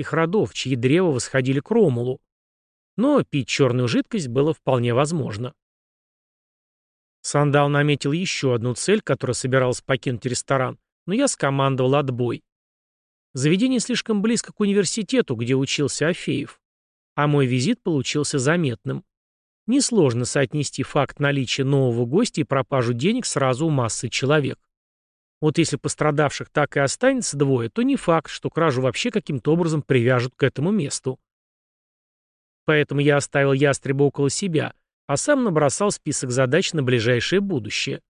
имперских родов, чьи древа восходили к Ромулу. Но пить черную жидкость было вполне возможно. Сандал наметил еще одну цель, которая собиралась покинуть ресторан, но я скомандовал отбой. Заведение слишком близко к университету, где учился Афеев. А мой визит получился заметным. Несложно соотнести факт наличия нового гостя и пропажу денег сразу у массы человек. Вот если пострадавших так и останется двое, то не факт, что кражу вообще каким-то образом привяжут к этому месту. Поэтому я оставил ястреба около себя, а сам набросал список задач на ближайшее будущее.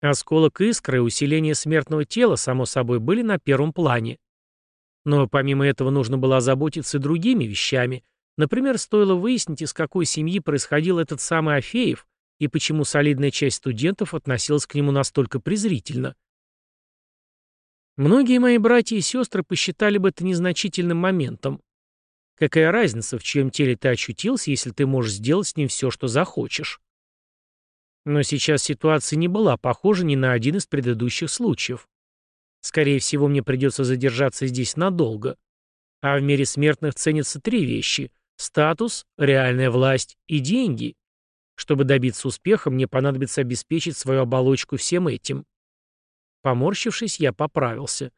Осколок искры и усиление смертного тела, само собой, были на первом плане. Но помимо этого нужно было озаботиться и другими вещами. Например, стоило выяснить, из какой семьи происходил этот самый Афеев и почему солидная часть студентов относилась к нему настолько презрительно. Многие мои братья и сестры посчитали бы это незначительным моментом. Какая разница, в чьем теле ты очутился, если ты можешь сделать с ним все, что захочешь? Но сейчас ситуация не была похожа ни на один из предыдущих случаев. Скорее всего, мне придется задержаться здесь надолго. А в мире смертных ценятся три вещи – статус, реальная власть и деньги. Чтобы добиться успеха, мне понадобится обеспечить свою оболочку всем этим. Поморщившись, я поправился.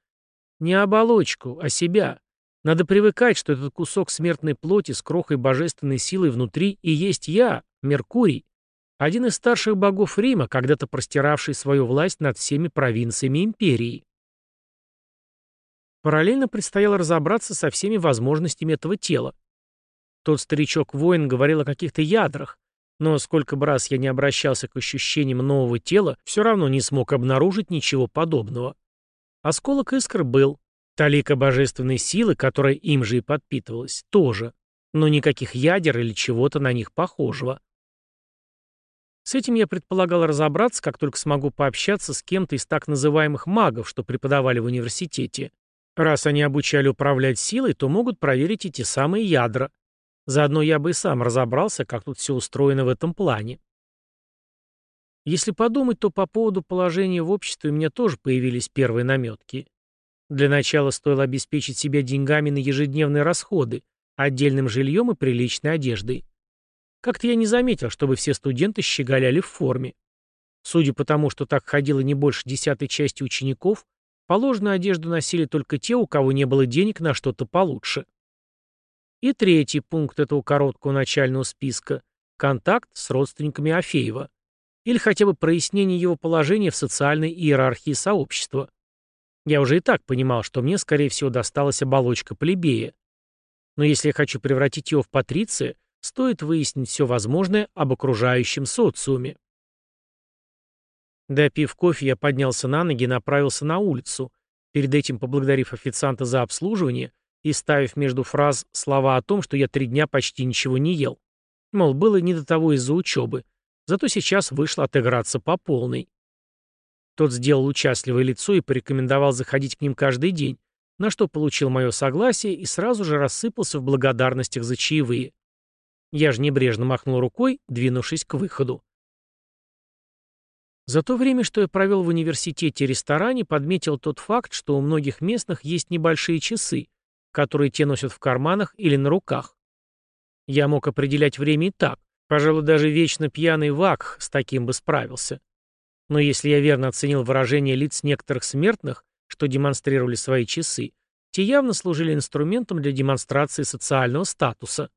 Не оболочку, а себя. Надо привыкать, что этот кусок смертной плоти с крохой божественной силой внутри и есть я, Меркурий, один из старших богов Рима, когда-то простиравший свою власть над всеми провинциями империи. Параллельно предстояло разобраться со всеми возможностями этого тела. Тот старичок-воин говорил о каких-то ядрах, но сколько бы раз я не обращался к ощущениям нового тела, все равно не смог обнаружить ничего подобного. Осколок искр был. Талика божественной силы, которая им же и подпитывалась, тоже. Но никаких ядер или чего-то на них похожего. С этим я предполагал разобраться, как только смогу пообщаться с кем-то из так называемых магов, что преподавали в университете. Раз они обучали управлять силой, то могут проверить эти самые ядра. Заодно я бы и сам разобрался, как тут все устроено в этом плане. Если подумать, то по поводу положения в обществе у меня тоже появились первые наметки. Для начала стоило обеспечить себя деньгами на ежедневные расходы, отдельным жильем и приличной одеждой. Как-то я не заметил, чтобы все студенты щеголяли в форме. Судя по тому, что так ходило не больше десятой части учеников, положенную одежду носили только те, у кого не было денег на что-то получше. И третий пункт этого короткого начального списка – контакт с родственниками Афеева. Или хотя бы прояснение его положения в социальной иерархии сообщества. Я уже и так понимал, что мне, скорее всего, досталась оболочка плебея. Но если я хочу превратить его в патриция, стоит выяснить все возможное об окружающем социуме. Допив кофе, я поднялся на ноги и направился на улицу, перед этим поблагодарив официанта за обслуживание и ставив между фраз слова о том, что я три дня почти ничего не ел. Мол, было не до того из-за учебы. Зато сейчас вышло отыграться по полной. Тот сделал участливое лицо и порекомендовал заходить к ним каждый день, на что получил мое согласие и сразу же рассыпался в благодарностях за чаевые. Я же небрежно махнул рукой, двинувшись к выходу. За то время, что я провел в университете-ресторане, подметил тот факт, что у многих местных есть небольшие часы, которые те носят в карманах или на руках. Я мог определять время и так. Пожалуй, даже вечно пьяный Вакх с таким бы справился. Но если я верно оценил выражение лиц некоторых смертных, что демонстрировали свои часы, те явно служили инструментом для демонстрации социального статуса.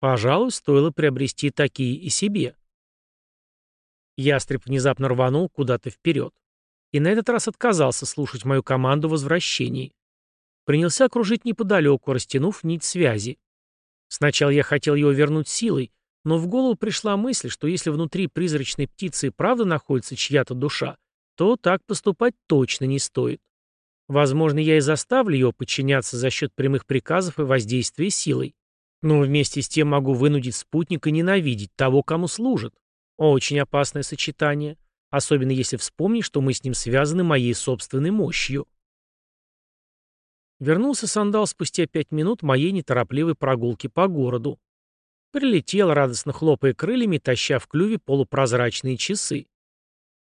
Пожалуй, стоило приобрести такие и себе. Ястреб внезапно рванул куда-то вперед. И на этот раз отказался слушать мою команду возвращений принялся кружить неподалеку, растянув нить связи. Сначала я хотел его вернуть силой, но в голову пришла мысль, что если внутри призрачной птицы правда находится чья-то душа, то так поступать точно не стоит. Возможно, я и заставлю его подчиняться за счет прямых приказов и воздействия силой. Но вместе с тем могу вынудить спутника ненавидеть того, кому служит. Очень опасное сочетание, особенно если вспомнить, что мы с ним связаны моей собственной мощью. Вернулся сандал спустя пять минут моей неторопливой прогулки по городу. Прилетел, радостно хлопая крыльями, таща в клюве полупрозрачные часы.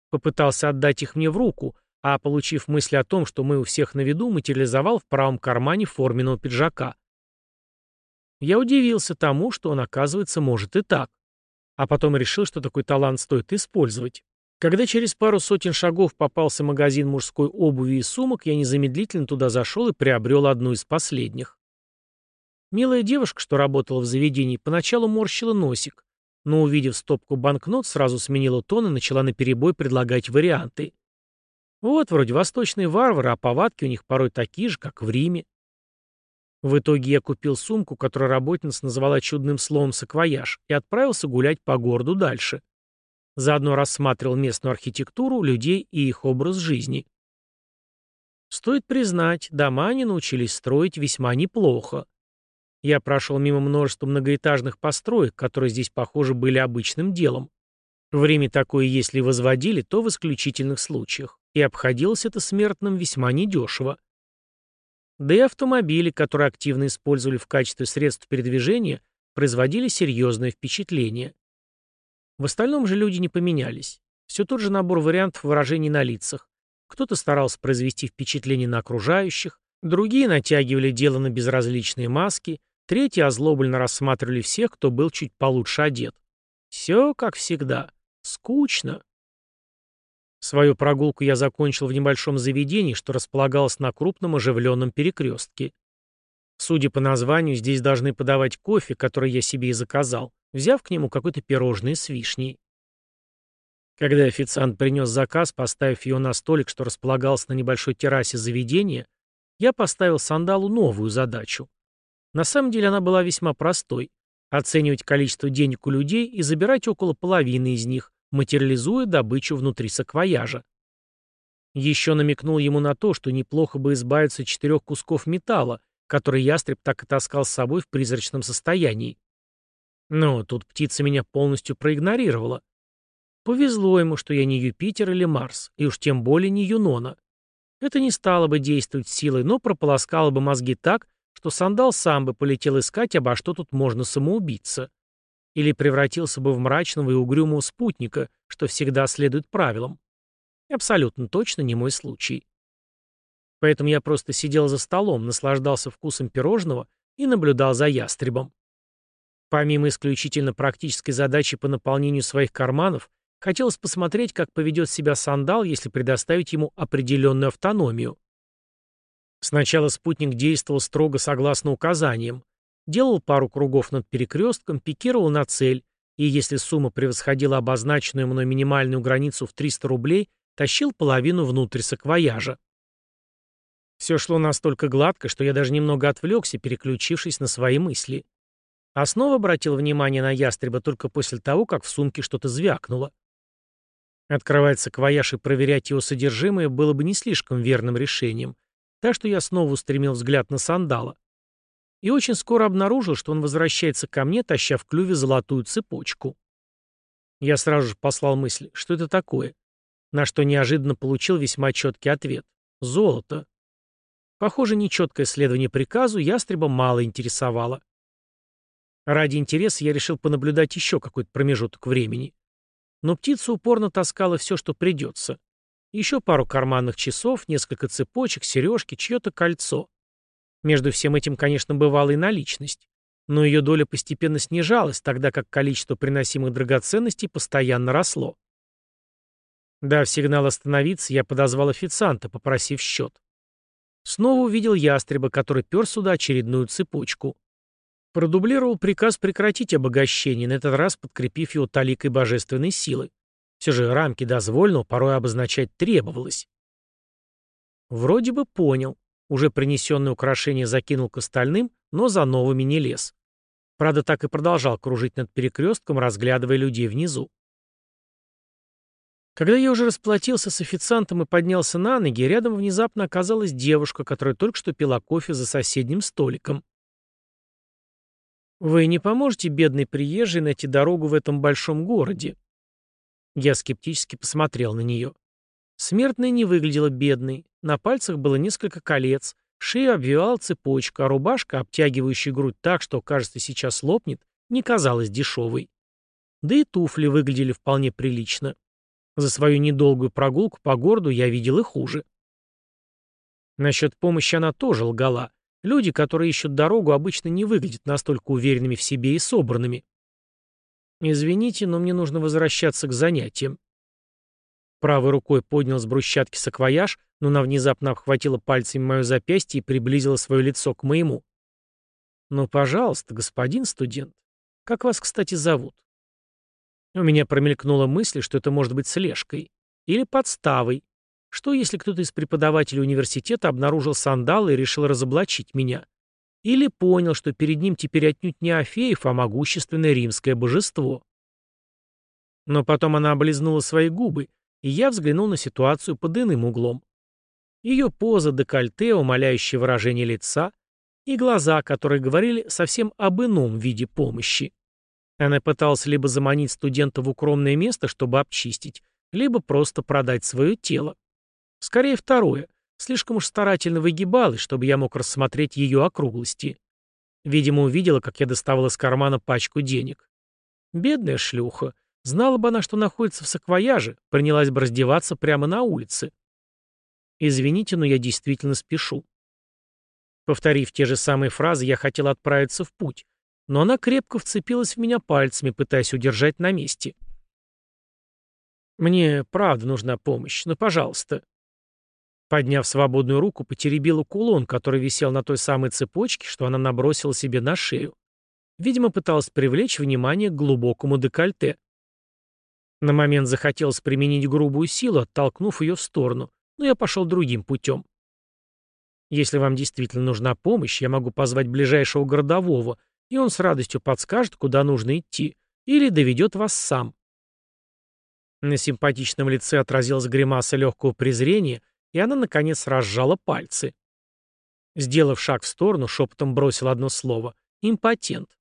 Попытался отдать их мне в руку, а, получив мысль о том, что мы у всех на виду, материализовал в правом кармане форменного пиджака. Я удивился тому, что он, оказывается, может и так. А потом решил, что такой талант стоит использовать. Когда через пару сотен шагов попался магазин мужской обуви и сумок, я незамедлительно туда зашел и приобрел одну из последних. Милая девушка, что работала в заведении, поначалу морщила носик, но, увидев стопку банкнот, сразу сменила тон и начала наперебой предлагать варианты. Вот, вроде восточные варвары, а повадки у них порой такие же, как в Риме. В итоге я купил сумку, которую работница назвала чудным словом «саквояж», и отправился гулять по городу дальше. Заодно рассматривал местную архитектуру, людей и их образ жизни. Стоит признать, дома они научились строить весьма неплохо. Я прошел мимо множества многоэтажных построек, которые здесь, похоже, были обычным делом. В Риме такое, если возводили, то в исключительных случаях, и обходилось это смертным весьма недешево. Да и автомобили, которые активно использовали в качестве средств передвижения, производили серьезное впечатление. В остальном же люди не поменялись. Все тот же набор вариантов выражений на лицах. Кто-то старался произвести впечатление на окружающих, другие натягивали дело на безразличные маски, третьи озлобленно рассматривали всех, кто был чуть получше одет. Все как всегда. Скучно. Свою прогулку я закончил в небольшом заведении, что располагалось на крупном оживленном перекрестке. Судя по названию, здесь должны подавать кофе, который я себе и заказал, взяв к нему какое-то пирожное с вишней. Когда официант принес заказ, поставив его на столик, что располагался на небольшой террасе заведения, я поставил сандалу новую задачу. На самом деле она была весьма простой – оценивать количество денег у людей и забирать около половины из них, материализуя добычу внутри саквояжа. Еще намекнул ему на то, что неплохо бы избавиться от четырех кусков металла, которые ястреб так и таскал с собой в призрачном состоянии. Но тут птица меня полностью проигнорировала. Повезло ему, что я не Юпитер или Марс, и уж тем более не Юнона. Это не стало бы действовать силой, но прополоскало бы мозги так, что сандал сам бы полетел искать, обо что тут можно самоубиться или превратился бы в мрачного и угрюмого спутника, что всегда следует правилам. Абсолютно точно не мой случай. Поэтому я просто сидел за столом, наслаждался вкусом пирожного и наблюдал за ястребом. Помимо исключительно практической задачи по наполнению своих карманов, хотелось посмотреть, как поведет себя сандал, если предоставить ему определенную автономию. Сначала спутник действовал строго согласно указаниям, делал пару кругов над перекрестком, пикировал на цель, и если сумма превосходила обозначенную мной минимальную границу в 300 рублей, тащил половину внутрь саквояжа. Все шло настолько гладко, что я даже немного отвлекся, переключившись на свои мысли. А снова обратил внимание на ястреба только после того, как в сумке что-то звякнуло. Открывать саквояж и проверять его содержимое было бы не слишком верным решением, так что я снова устремил взгляд на сандала и очень скоро обнаружил, что он возвращается ко мне, таща в клюве золотую цепочку. Я сразу же послал мысль, что это такое, на что неожиданно получил весьма четкий ответ. Золото. Похоже, нечеткое следование приказу ястреба мало интересовало. Ради интереса я решил понаблюдать еще какой-то промежуток времени. Но птица упорно таскала все, что придется. Еще пару карманных часов, несколько цепочек, сережки, чье-то кольцо. Между всем этим, конечно, бывала и наличность. Но ее доля постепенно снижалась, тогда как количество приносимых драгоценностей постоянно росло. Дав сигнал остановиться, я подозвал официанта, попросив счет. Снова увидел ястреба, который пер сюда очередную цепочку. Продублировал приказ прекратить обогащение, на этот раз подкрепив его таликой божественной силы. Все же рамки дозвольного порой обозначать требовалось. Вроде бы понял. Уже принесенные украшения закинул к остальным, но за новыми не лез. Правда, так и продолжал кружить над перекрестком, разглядывая людей внизу. Когда я уже расплатился с официантом и поднялся на ноги, рядом внезапно оказалась девушка, которая только что пила кофе за соседним столиком. «Вы не поможете бедной приезжей найти дорогу в этом большом городе?» Я скептически посмотрел на нее. Смертная не выглядела бедной, на пальцах было несколько колец, шею обвивала цепочка, а рубашка, обтягивающая грудь так, что, кажется, сейчас лопнет, не казалась дешевой. Да и туфли выглядели вполне прилично. За свою недолгую прогулку по городу я видел и хуже. Насчет помощи она тоже лгала. Люди, которые ищут дорогу, обычно не выглядят настолько уверенными в себе и собранными. «Извините, но мне нужно возвращаться к занятиям». Правой рукой поднял с брусчатки саквояж, но она внезапно обхватила пальцами мое запястье и приблизила свое лицо к моему. «Ну, пожалуйста, господин студент. Как вас, кстати, зовут?» У меня промелькнула мысль, что это может быть слежкой. Или подставой. Что, если кто-то из преподавателей университета обнаружил сандалы и решил разоблачить меня? Или понял, что перед ним теперь отнюдь не Афеев, а могущественное римское божество? Но потом она облизнула свои губы, и я взглянул на ситуацию под иным углом. Ее поза, декольте, умоляющее выражение лица и глаза, которые говорили совсем об ином виде помощи. Она пыталась либо заманить студента в укромное место, чтобы обчистить, либо просто продать свое тело. Скорее второе. Слишком уж старательно выгибалась, чтобы я мог рассмотреть ее округлости. Видимо, увидела, как я доставал из кармана пачку денег. Бедная шлюха. Знала бы она, что находится в саквояже, принялась бы раздеваться прямо на улице. Извините, но я действительно спешу. Повторив те же самые фразы, я хотел отправиться в путь, но она крепко вцепилась в меня пальцами, пытаясь удержать на месте. «Мне правда нужна помощь, но, пожалуйста». Подняв свободную руку, потеребила кулон, который висел на той самой цепочке, что она набросила себе на шею. Видимо, пыталась привлечь внимание к глубокому декольте. На момент захотелось применить грубую силу, оттолкнув ее в сторону, но я пошел другим путем. Если вам действительно нужна помощь, я могу позвать ближайшего городового, и он с радостью подскажет, куда нужно идти, или доведет вас сам. На симпатичном лице отразилась гримаса легкого презрения, и она, наконец, разжала пальцы. Сделав шаг в сторону, шепотом бросил одно слово — «импотент».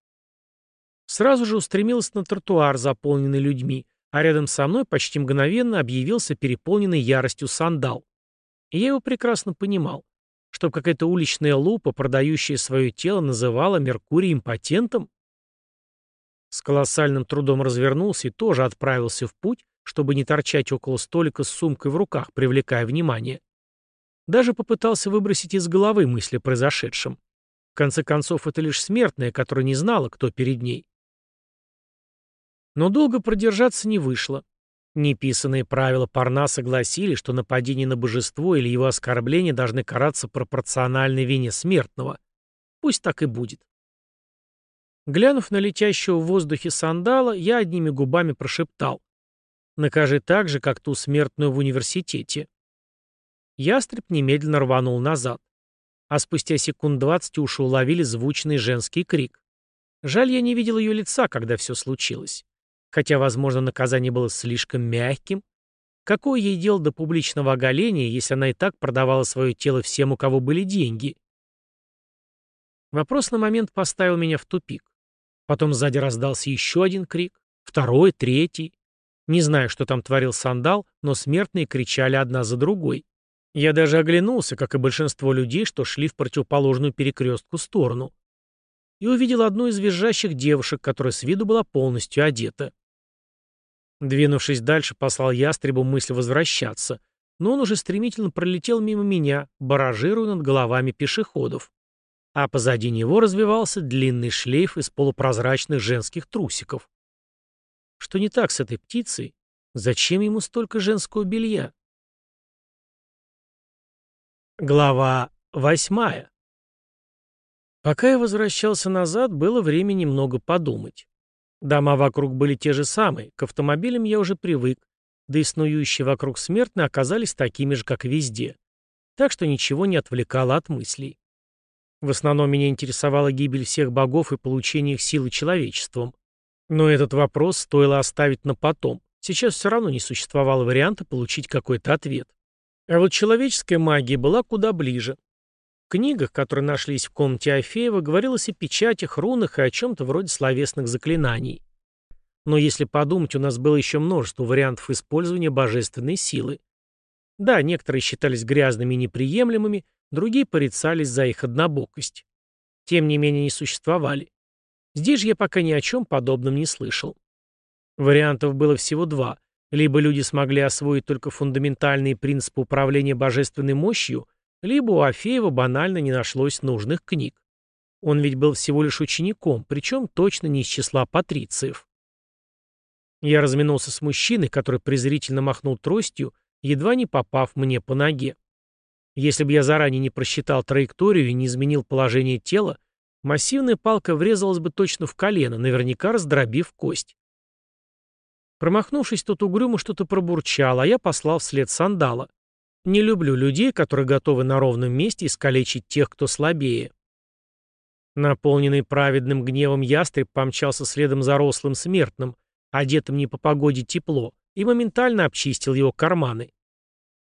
Сразу же устремилась на тротуар, заполненный людьми, а рядом со мной почти мгновенно объявился переполненный яростью сандал. И я его прекрасно понимал чтобы какая-то уличная лупа, продающая свое тело, называла Меркурий импотентом? С колоссальным трудом развернулся и тоже отправился в путь, чтобы не торчать около столика с сумкой в руках, привлекая внимание. Даже попытался выбросить из головы мысли о произошедшем. В конце концов, это лишь смертная, которая не знала, кто перед ней. Но долго продержаться не вышло. Неписанные правила Парнаса гласили, что нападение на божество или его оскорбление должны караться пропорциональной вине смертного. Пусть так и будет. Глянув на летящего в воздухе сандала, я одними губами прошептал. «Накажи так же, как ту смертную в университете». Ястреб немедленно рванул назад. А спустя секунд двадцать уши уловили звучный женский крик. Жаль, я не видел ее лица, когда все случилось. Хотя, возможно, наказание было слишком мягким. Какое ей дело до публичного оголения, если она и так продавала свое тело всем, у кого были деньги? Вопрос на момент поставил меня в тупик. Потом сзади раздался еще один крик, второй, третий. Не знаю, что там творил сандал, но смертные кричали одна за другой. Я даже оглянулся, как и большинство людей, что шли в противоположную перекрестку сторону. И увидел одну из визжащих девушек, которая с виду была полностью одета. Двинувшись дальше, послал ястребу мысль возвращаться, но он уже стремительно пролетел мимо меня, баражируя над головами пешеходов. А позади него развивался длинный шлейф из полупрозрачных женских трусиков. Что не так с этой птицей? Зачем ему столько женского белья? Глава восьмая. Пока я возвращался назад, было время немного подумать. Дома вокруг были те же самые, к автомобилям я уже привык, да и снующие вокруг смертные оказались такими же, как везде. Так что ничего не отвлекало от мыслей. В основном меня интересовала гибель всех богов и получение их силы человечеством. Но этот вопрос стоило оставить на потом. Сейчас все равно не существовало варианта получить какой-то ответ. А вот человеческая магия была куда ближе. В книгах, которые нашлись в комнате Афеева, говорилось о печатях, рунах и о чем-то вроде словесных заклинаний. Но если подумать, у нас было еще множество вариантов использования божественной силы. Да, некоторые считались грязными и неприемлемыми, другие порицались за их однобокость. Тем не менее не существовали. Здесь же я пока ни о чем подобном не слышал. Вариантов было всего два, Либо люди смогли освоить только фундаментальные принципы управления божественной мощью, либо у Афеева банально не нашлось нужных книг. Он ведь был всего лишь учеником, причем точно не из числа патрициев. Я разминулся с мужчиной, который презрительно махнул тростью, едва не попав мне по ноге. Если бы я заранее не просчитал траекторию и не изменил положение тела, массивная палка врезалась бы точно в колено, наверняка раздробив кость. Промахнувшись, тот угрюмо что-то пробурчал, а я послал вслед сандала. Не люблю людей, которые готовы на ровном месте искалечить тех, кто слабее. Наполненный праведным гневом ястреб помчался следом за рослым смертным, одетым не по погоде тепло, и моментально обчистил его карманы.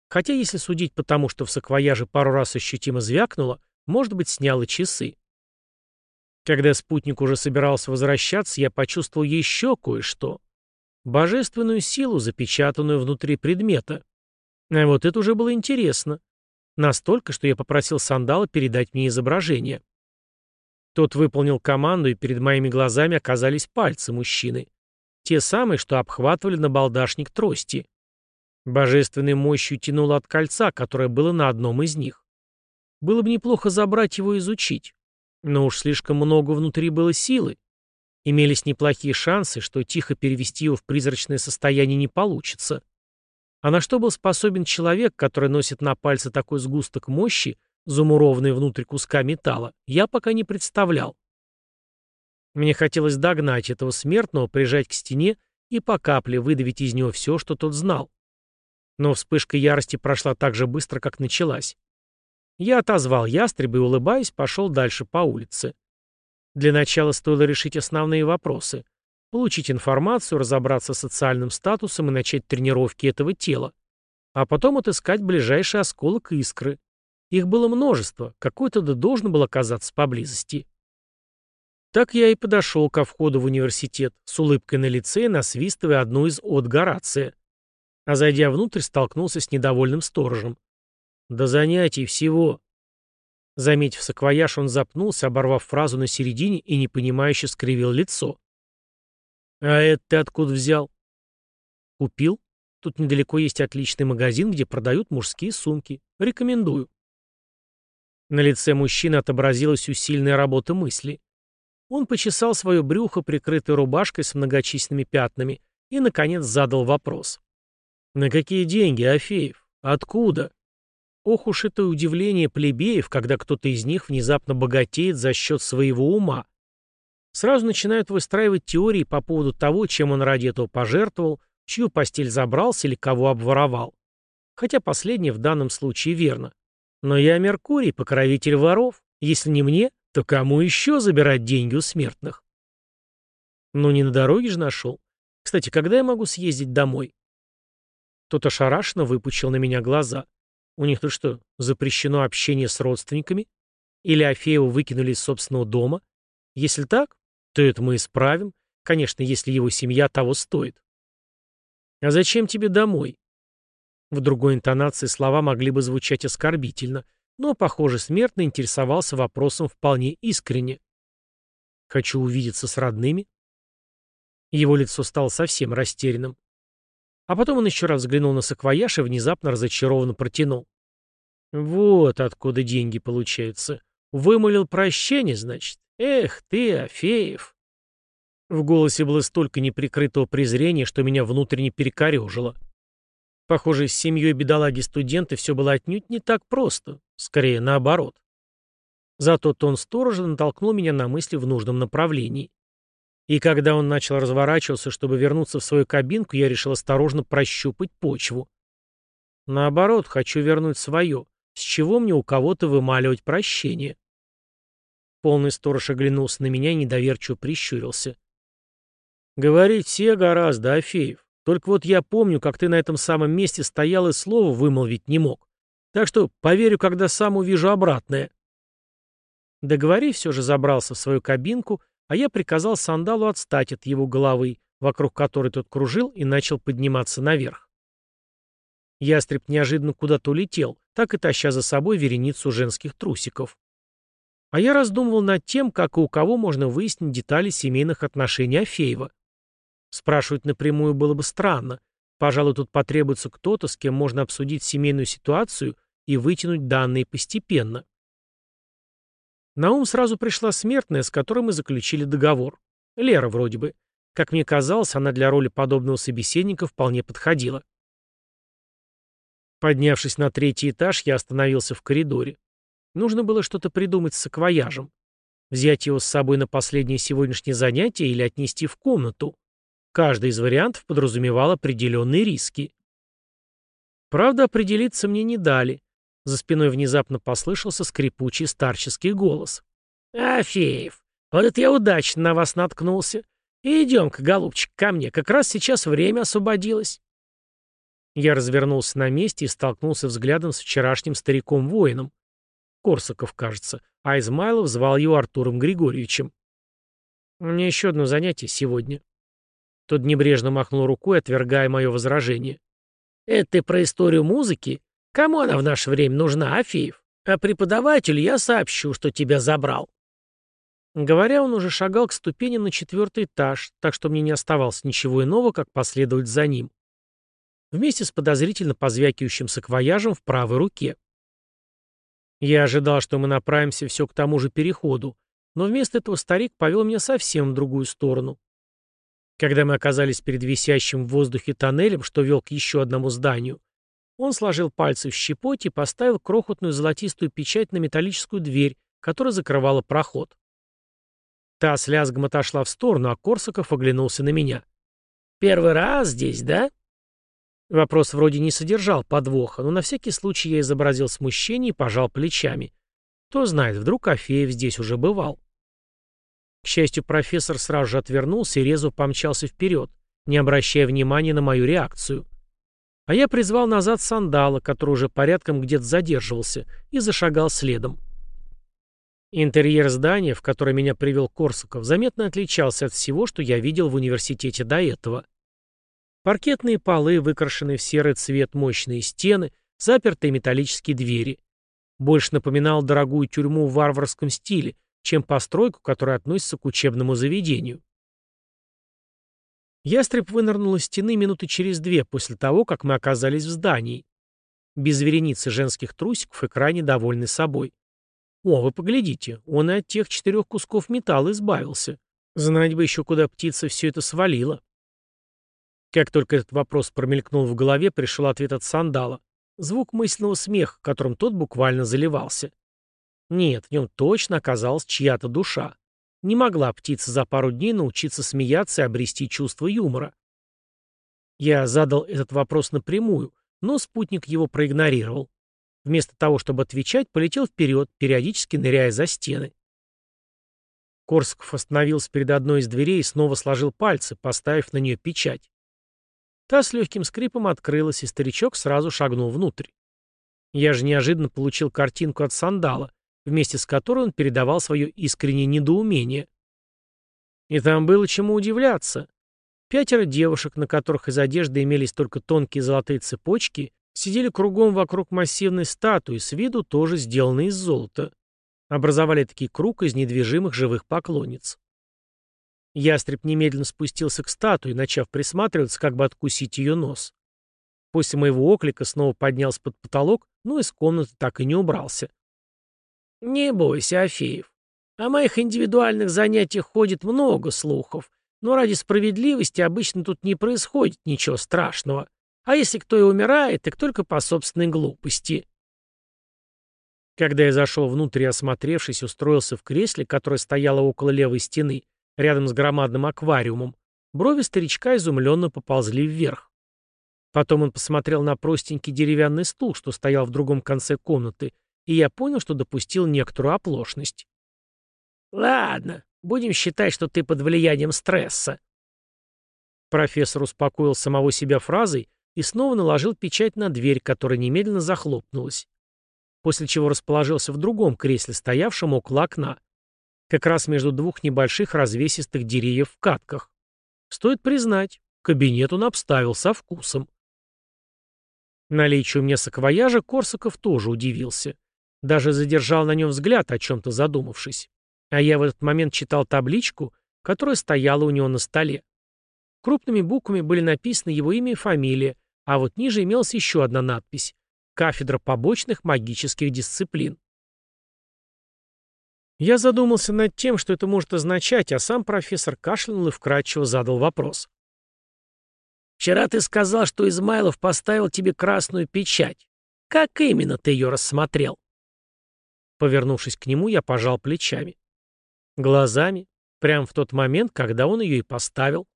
Хотя, если судить по тому, что в саквояже пару раз ощутимо звякнуло, может быть, снял и часы. Когда спутник уже собирался возвращаться, я почувствовал еще кое-что божественную силу, запечатанную внутри предмета. А вот это уже было интересно. Настолько, что я попросил Сандала передать мне изображение. Тот выполнил команду, и перед моими глазами оказались пальцы мужчины. Те самые, что обхватывали набалдашник трости. Божественной мощью тянуло от кольца, которое было на одном из них. Было бы неплохо забрать его и изучить. Но уж слишком много внутри было силы. Имелись неплохие шансы, что тихо перевести его в призрачное состояние не получится. А на что был способен человек, который носит на пальце такой сгусток мощи, замурованный внутрь куска металла, я пока не представлял. Мне хотелось догнать этого смертного, прижать к стене и по капле выдавить из него все, что тот знал. Но вспышка ярости прошла так же быстро, как началась. Я отозвал ястреба и, улыбаясь, пошел дальше по улице. Для начала стоило решить основные вопросы. Получить информацию, разобраться с социальным статусом и начать тренировки этого тела. А потом отыскать ближайший осколок искры. Их было множество, какой-то да должен был оказаться поблизости. Так я и подошел ко входу в университет, с улыбкой на лице, насвистывая одну из от Горация. А зайдя внутрь, столкнулся с недовольным сторожем. «До занятий всего», Заметив саквояж, он запнулся, оборвав фразу на середине и непонимающе скривил лицо. «А это ты откуда взял?» «Купил. Тут недалеко есть отличный магазин, где продают мужские сумки. Рекомендую». На лице мужчины отобразилась усиленная работа мысли. Он почесал свое брюхо, прикрытое рубашкой с многочисленными пятнами, и, наконец, задал вопрос. «На какие деньги, Афеев? Откуда?» Ох уж это удивление плебеев, когда кто-то из них внезапно богатеет за счет своего ума. Сразу начинают выстраивать теории по поводу того, чем он ради этого пожертвовал, чью постель забрался или кого обворовал. Хотя последнее в данном случае верно. Но я Меркурий, покровитель воров. Если не мне, то кому еще забирать деньги у смертных? Ну не на дороге же нашел. Кстати, когда я могу съездить домой? Тот ошарашенно выпучил на меня глаза. У них тут что, запрещено общение с родственниками? Или Афеева выкинули из собственного дома? Если так, то это мы исправим. Конечно, если его семья того стоит. А зачем тебе домой? В другой интонации слова могли бы звучать оскорбительно, но, похоже, смертный интересовался вопросом вполне искренне. Хочу увидеться с родными. Его лицо стало совсем растерянным. А потом он еще раз взглянул на саквояж и внезапно разочарованно протянул. «Вот откуда деньги получаются. Вымолил прощение, значит? Эх ты, Афеев!» В голосе было столько неприкрытого презрения, что меня внутренне перекорежило. Похоже, с семьей бедолаги-студенты все было отнюдь не так просто. Скорее, наоборот. Зато тон сторожа натолкнул меня на мысли в нужном направлении. И когда он начал разворачиваться, чтобы вернуться в свою кабинку, я решил осторожно прощупать почву. Наоборот, хочу вернуть свое. С чего мне у кого-то вымаливать прощение? Полный сторож оглянулся на меня и недоверчиво прищурился. Говорить все гораздо, Афеев. Только вот я помню, как ты на этом самом месте стоял и слова вымолвить не мог. Так что поверю, когда сам увижу обратное. Договорив, все же забрался в свою кабинку а я приказал сандалу отстать от его головы, вокруг которой тот кружил и начал подниматься наверх. Ястреб неожиданно куда-то улетел, так и таща за собой вереницу женских трусиков. А я раздумывал над тем, как и у кого можно выяснить детали семейных отношений Афеева. Спрашивать напрямую было бы странно. пожалуй, тут потребуется кто-то, с кем можно обсудить семейную ситуацию и вытянуть данные постепенно. На ум сразу пришла смертная, с которой мы заключили договор. Лера вроде бы. Как мне казалось, она для роли подобного собеседника вполне подходила. Поднявшись на третий этаж, я остановился в коридоре. Нужно было что-то придумать с саквояжем. Взять его с собой на последнее сегодняшнее занятие или отнести в комнату. Каждый из вариантов подразумевал определенные риски. Правда, определиться мне не дали. За спиной внезапно послышался скрипучий старческий голос. «Афеев, вот это я удачно на вас наткнулся. Идем-ка, голубчик, ко мне, как раз сейчас время освободилось». Я развернулся на месте и столкнулся взглядом с вчерашним стариком-воином. Корсаков, кажется, а Измайлов звал его Артуром Григорьевичем. «У меня еще одно занятие сегодня». Тот небрежно махнул рукой, отвергая мое возражение. «Это ты про историю музыки? Кому она в наше время нужна, Афеев? А преподавателю я сообщу, что тебя забрал». Говоря, он уже шагал к ступеням на четвертый этаж, так что мне не оставалось ничего иного, как последовать за ним. Вместе с подозрительно позвякивающим саквояжем в правой руке. Я ожидал, что мы направимся все к тому же переходу, но вместо этого старик повел меня совсем в другую сторону. Когда мы оказались перед висящим в воздухе тоннелем, что вел к еще одному зданию, он сложил пальцы в щепоте и поставил крохотную золотистую печать на металлическую дверь, которая закрывала проход. Та с лязгом отошла в сторону, а Корсаков оглянулся на меня. «Первый раз здесь, да?» Вопрос вроде не содержал подвоха, но на всякий случай я изобразил смущение и пожал плечами. Кто знает, вдруг Афеев здесь уже бывал. К счастью, профессор сразу же отвернулся и резво помчался вперед, не обращая внимания на мою реакцию. А я призвал назад сандала, который уже порядком где-то задерживался, и зашагал следом. Интерьер здания, в которое меня привел Корсаков, заметно отличался от всего, что я видел в университете до этого. Паркетные полы, выкрашенные в серый цвет мощные стены, запертые металлические двери. Больше напоминал дорогую тюрьму в варварском стиле, чем постройку, которая относится к учебному заведению. Ястреб вынырнул из стены минуты через две после того, как мы оказались в здании. Без вереницы женских трусиков и крайне довольный собой. О, вы поглядите, он и от тех четырех кусков металла избавился. Знать бы еще, куда птица все это свалила. Как только этот вопрос промелькнул в голове, пришел ответ от сандала. Звук мысленного смеха, которым тот буквально заливался. Нет, в нем точно оказалась чья-то душа. Не могла птица за пару дней научиться смеяться и обрести чувство юмора. Я задал этот вопрос напрямую, но спутник его проигнорировал. Вместо того, чтобы отвечать, полетел вперед, периодически ныряя за стены. Корсков остановился перед одной из дверей и снова сложил пальцы, поставив на нее печать. Та с легким скрипом открылась, и старичок сразу шагнул внутрь. Я же неожиданно получил картинку от сандала, вместе с которой он передавал свое искреннее недоумение. И там было чему удивляться. Пятеро девушек, на которых из одежды имелись только тонкие золотые цепочки, сидели кругом вокруг массивной статуи, с виду тоже сделанной из золота. Образовали такие круг из недвижимых живых поклонниц. Ястреб немедленно спустился к статуе, начав присматриваться, как бы откусить ее нос. После моего оклика снова поднялся под потолок, но из комнаты так и не убрался. «Не бойся, Афеев. О моих индивидуальных занятиях ходит много слухов, но ради справедливости обычно тут не происходит ничего страшного. А если кто и умирает, так только по собственной глупости». Когда я зашел внутрь осмотревшись, устроился в кресле, которое стояло около левой стены, рядом с громадным аквариумом, брови старичка изумленно поползли вверх. Потом он посмотрел на простенький деревянный стул, что стоял в другом конце комнаты, и я понял, что допустил некоторую оплошность. «Ладно, будем считать, что ты под влиянием стресса». Профессор успокоил самого себя фразой и снова наложил печать на дверь, которая немедленно захлопнулась. После чего расположился в другом кресле, стоявшем около окна. Как раз между двух небольших развесистых деревьев в катках. Стоит признать, кабинет он обставил со вкусом. Наличию мне саквояжа Корсаков тоже удивился. Даже задержал на нем взгляд, о чем-то задумавшись. А я в этот момент читал табличку, которая стояла у него на столе. Крупными буквами были написаны его имя и фамилия, а вот ниже имелась еще одна надпись «Кафедра побочных магических дисциплин». Я задумался над тем, что это может означать, а сам профессор кашлянул и вкратчиво задал вопрос. «Вчера ты сказал, что Измайлов поставил тебе красную печать. Как именно ты ее рассмотрел?» Повернувшись к нему, я пожал плечами. Глазами, прямо в тот момент, когда он ее и поставил.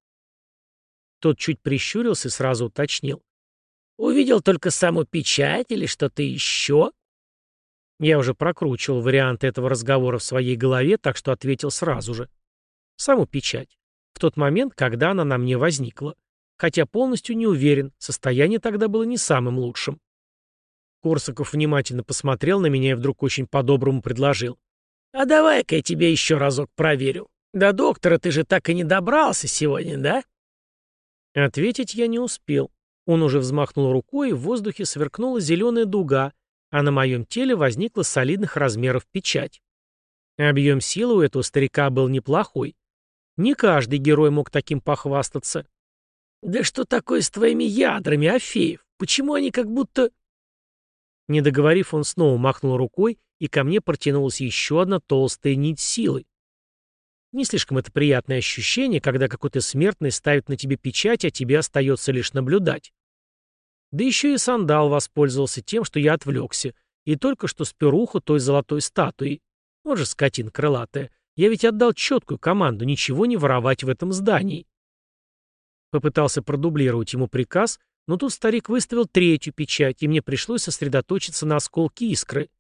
Тот чуть прищурился и сразу уточнил. «Увидел только саму печать или что-то еще?» Я уже прокручивал варианты этого разговора в своей голове, так что ответил сразу же. Саму печать. В тот момент, когда она на мне возникла. Хотя полностью не уверен, состояние тогда было не самым лучшим. Корсаков внимательно посмотрел на меня и вдруг очень по-доброму предложил. «А давай-ка я тебе еще разок проверю. До доктора ты же так и не добрался сегодня, да?» Ответить я не успел. Он уже взмахнул рукой, и в воздухе сверкнула зеленая дуга, а на моем теле возникла солидных размеров печать. Объем силы у этого старика был неплохой. Не каждый герой мог таким похвастаться. «Да что такое с твоими ядрами, Афеев? Почему они как будто...» Не договорив, он снова махнул рукой, и ко мне протянулась еще одна толстая нить силы. Не слишком это приятное ощущение, когда какой-то смертный ставит на тебе печать, а тебе остается лишь наблюдать. Да еще и сандал воспользовался тем, что я отвлекся, и только что спер ухо той золотой статуи. Вот же скотина крылатая. Я ведь отдал четкую команду ничего не воровать в этом здании. Попытался продублировать ему приказ, но тут старик выставил третью печать, и мне пришлось сосредоточиться на осколке искры.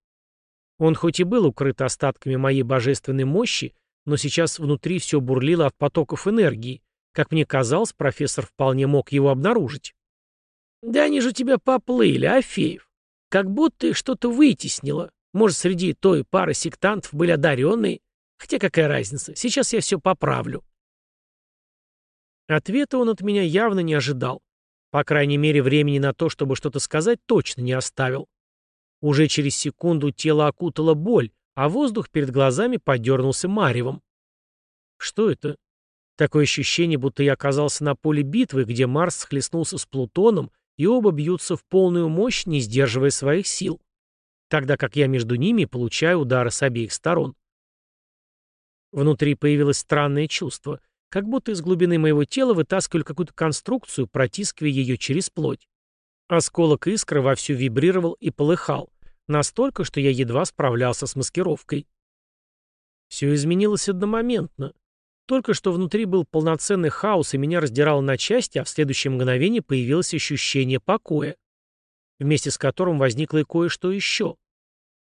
Он хоть и был укрыт остатками моей божественной мощи, но сейчас внутри все бурлило от потоков энергии. Как мне казалось, профессор вполне мог его обнаружить. «Да они же тебя поплыли, Афеев. Как будто их что-то вытеснило. Может, среди той пары сектантов были одаренные? Хотя какая разница, сейчас я все поправлю». Ответа он от меня явно не ожидал. По крайней мере, времени на то, чтобы что-то сказать, точно не оставил. Уже через секунду тело окутало боль, а воздух перед глазами подернулся маревом. Что это? Такое ощущение, будто я оказался на поле битвы, где Марс схлестнулся с Плутоном, и оба бьются в полную мощь, не сдерживая своих сил, тогда как я между ними получаю удары с обеих сторон. Внутри появилось странное чувство, как будто из глубины моего тела вытаскивали какую-то конструкцию, протискивая ее через плоть. Осколок искры вовсю вибрировал и полыхал, настолько, что я едва справлялся с маскировкой. Все изменилось одномоментно. Только что внутри был полноценный хаос, и меня раздирало на части, а в следующее мгновение появилось ощущение покоя, вместе с которым возникло и кое-что еще.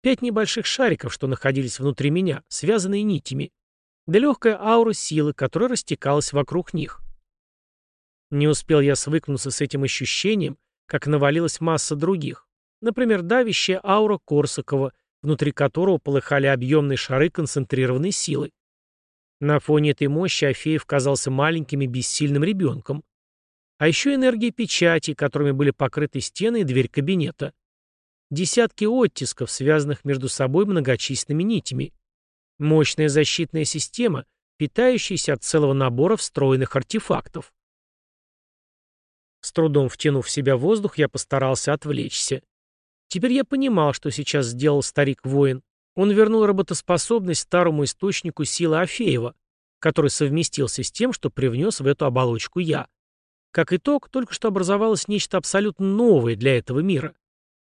Пять небольших шариков, что находились внутри меня, связанные нитями, да легкая аура силы, которая растекалась вокруг них. Не успел я свыкнуться с этим ощущением, как навалилась масса других. Например, давящая аура Корсакова, внутри которого полыхали объемные шары концентрированной силы. На фоне этой мощи Афеев казался маленьким и бессильным ребенком. А еще энергия печати, которыми были покрыты стены и дверь кабинета. Десятки оттисков, связанных между собой многочисленными нитями. Мощная защитная система, питающаяся от целого набора встроенных артефактов. С трудом втянув в себя воздух, я постарался отвлечься. Теперь я понимал, что сейчас сделал старик-воин. Он вернул работоспособность старому источнику силы Афеева, который совместился с тем, что привнес в эту оболочку я. Как итог, только что образовалось нечто абсолютно новое для этого мира.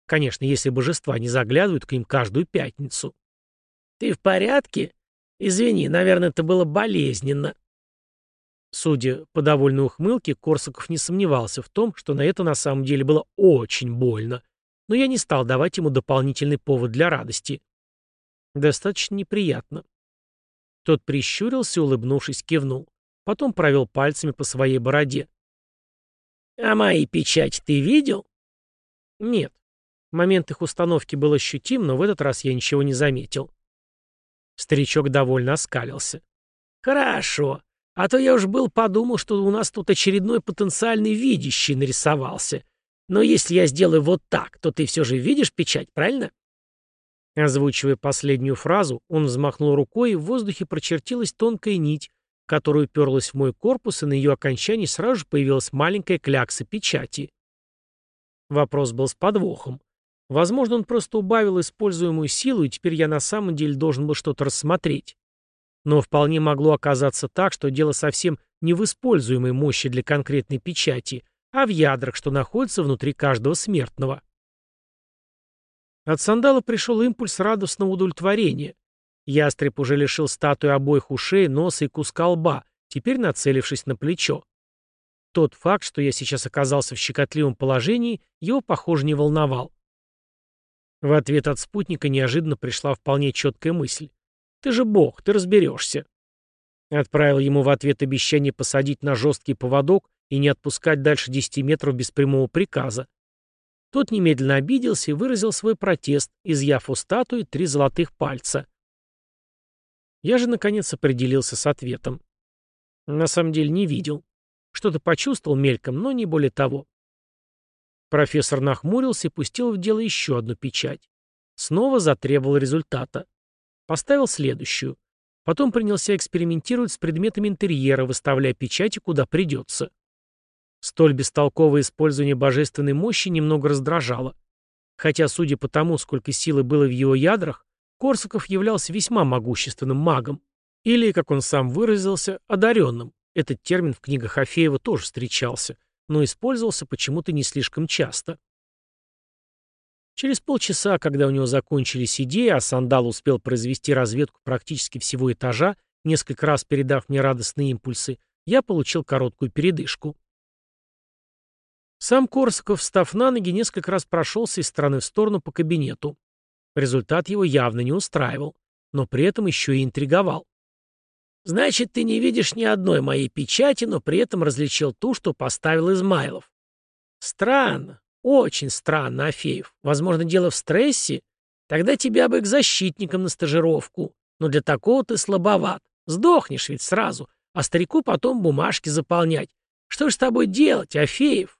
Конечно, если божества не заглядывают к ним каждую пятницу. «Ты в порядке? Извини, наверное, это было болезненно». Судя по довольной ухмылке, Корсаков не сомневался в том, что на это на самом деле было очень больно, но я не стал давать ему дополнительный повод для радости. Достаточно неприятно. Тот прищурился, улыбнувшись, кивнул. Потом провел пальцами по своей бороде. «А мои печати ты видел?» «Нет. Момент их установки был ощутим, но в этот раз я ничего не заметил». Старичок довольно оскалился. «Хорошо. А то я уж был подумал, что у нас тут очередной потенциальный видящий нарисовался. Но если я сделаю вот так, то ты все же видишь печать, правильно?» Озвучивая последнюю фразу, он взмахнул рукой, и в воздухе прочертилась тонкая нить, которая уперлась в мой корпус, и на ее окончании сразу же появилась маленькая клякса печати. Вопрос был с подвохом. Возможно, он просто убавил используемую силу, и теперь я на самом деле должен был что-то рассмотреть. Но вполне могло оказаться так, что дело совсем не в используемой мощи для конкретной печати, а в ядрах, что находятся внутри каждого смертного. От сандала пришел импульс радостного удовлетворения. Ястреб уже лишил статуи обоих ушей, носа и куска лба, теперь нацелившись на плечо. Тот факт, что я сейчас оказался в щекотливом положении, его, похоже, не волновал. В ответ от спутника неожиданно пришла вполне четкая мысль. Ты же бог, ты разберешься. Отправил ему в ответ обещание посадить на жесткий поводок и не отпускать дальше 10 метров без прямого приказа. Тот немедленно обиделся и выразил свой протест, изъяв у статуи три золотых пальца. Я же, наконец, определился с ответом. На самом деле не видел. Что-то почувствовал мельком, но не более того. Профессор нахмурился и пустил в дело еще одну печать. Снова затребовал результата. Поставил следующую. Потом принялся экспериментировать с предметами интерьера, выставляя печати куда придется. Столь бестолковое использование божественной мощи немного раздражало. Хотя, судя по тому, сколько силы было в его ядрах, Корсаков являлся весьма могущественным магом. Или, как он сам выразился, одаренным. Этот термин в книгах Афеева тоже встречался, но использовался почему-то не слишком часто. Через полчаса, когда у него закончились идеи, а Сандал успел произвести разведку практически всего этажа, несколько раз передав мне радостные импульсы, я получил короткую передышку. Сам Корсаков, встав на ноги, несколько раз прошелся из стороны в сторону по кабинету. Результат его явно не устраивал, но при этом еще и интриговал. «Значит, ты не видишь ни одной моей печати, но при этом различил ту, что поставил Измайлов. Странно. Очень странно, Афеев. Возможно, дело в стрессе? Тогда тебя бы к защитникам на стажировку. Но для такого ты слабоват. Сдохнешь ведь сразу, а старику потом бумажки заполнять. Что ж с тобой делать, Афеев?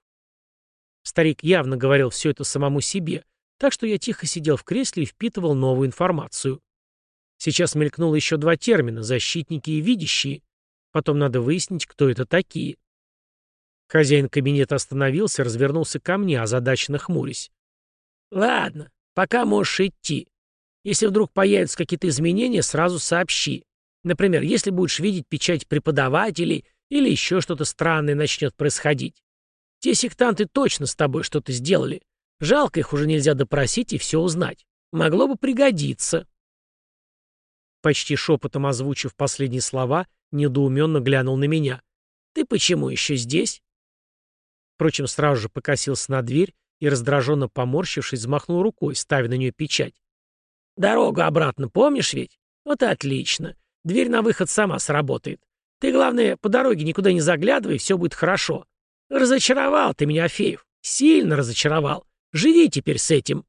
Старик явно говорил все это самому себе, так что я тихо сидел в кресле и впитывал новую информацию. Сейчас мелькнуло еще два термина — защитники и видящие. Потом надо выяснить, кто это такие. Хозяин кабинета остановился, развернулся ко мне, озадаченно хмурясь. «Ладно, пока можешь идти. Если вдруг появятся какие-то изменения, сразу сообщи. Например, если будешь видеть печать преподавателей или еще что-то странное начнет происходить. Те сектанты точно с тобой что-то сделали. Жалко, их уже нельзя допросить и все узнать. Могло бы пригодиться». Почти шепотом озвучив последние слова, недоуменно глянул на меня. «Ты почему еще здесь?» Впрочем, сразу же покосился на дверь и, раздраженно поморщившись, взмахнул рукой, ставя на нее печать. «Дорогу обратно помнишь ведь? Вот и отлично. Дверь на выход сама сработает. Ты, главное, по дороге никуда не заглядывай, все будет хорошо. Разочаровал ты меня, Феев. Сильно разочаровал. Живи теперь с этим».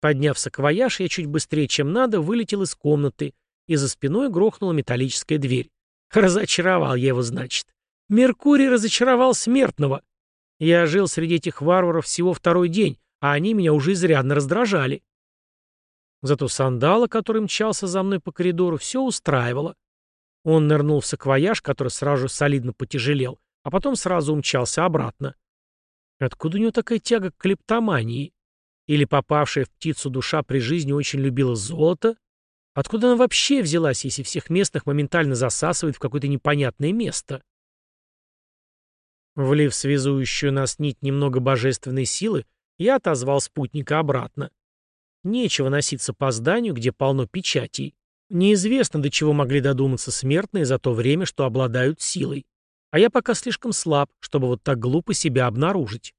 Подняв саквояж, я чуть быстрее, чем надо, вылетел из комнаты, и за спиной грохнула металлическая дверь. Разочаровал я его, значит. Меркурий разочаровал смертного. Я жил среди этих варваров всего второй день, а они меня уже изрядно раздражали. Зато сандала, который мчался за мной по коридору, все устраивало. Он нырнул в саквояж, который сразу солидно потяжелел, а потом сразу умчался обратно. Откуда у него такая тяга к клептомании? Или попавшая в птицу душа при жизни очень любила золото? Откуда она вообще взялась, если всех местных моментально засасывает в какое-то непонятное место? Влив связующую нас нить немного божественной силы, я отозвал спутника обратно. Нечего носиться по зданию, где полно печатей. Неизвестно, до чего могли додуматься смертные за то время, что обладают силой. А я пока слишком слаб, чтобы вот так глупо себя обнаружить.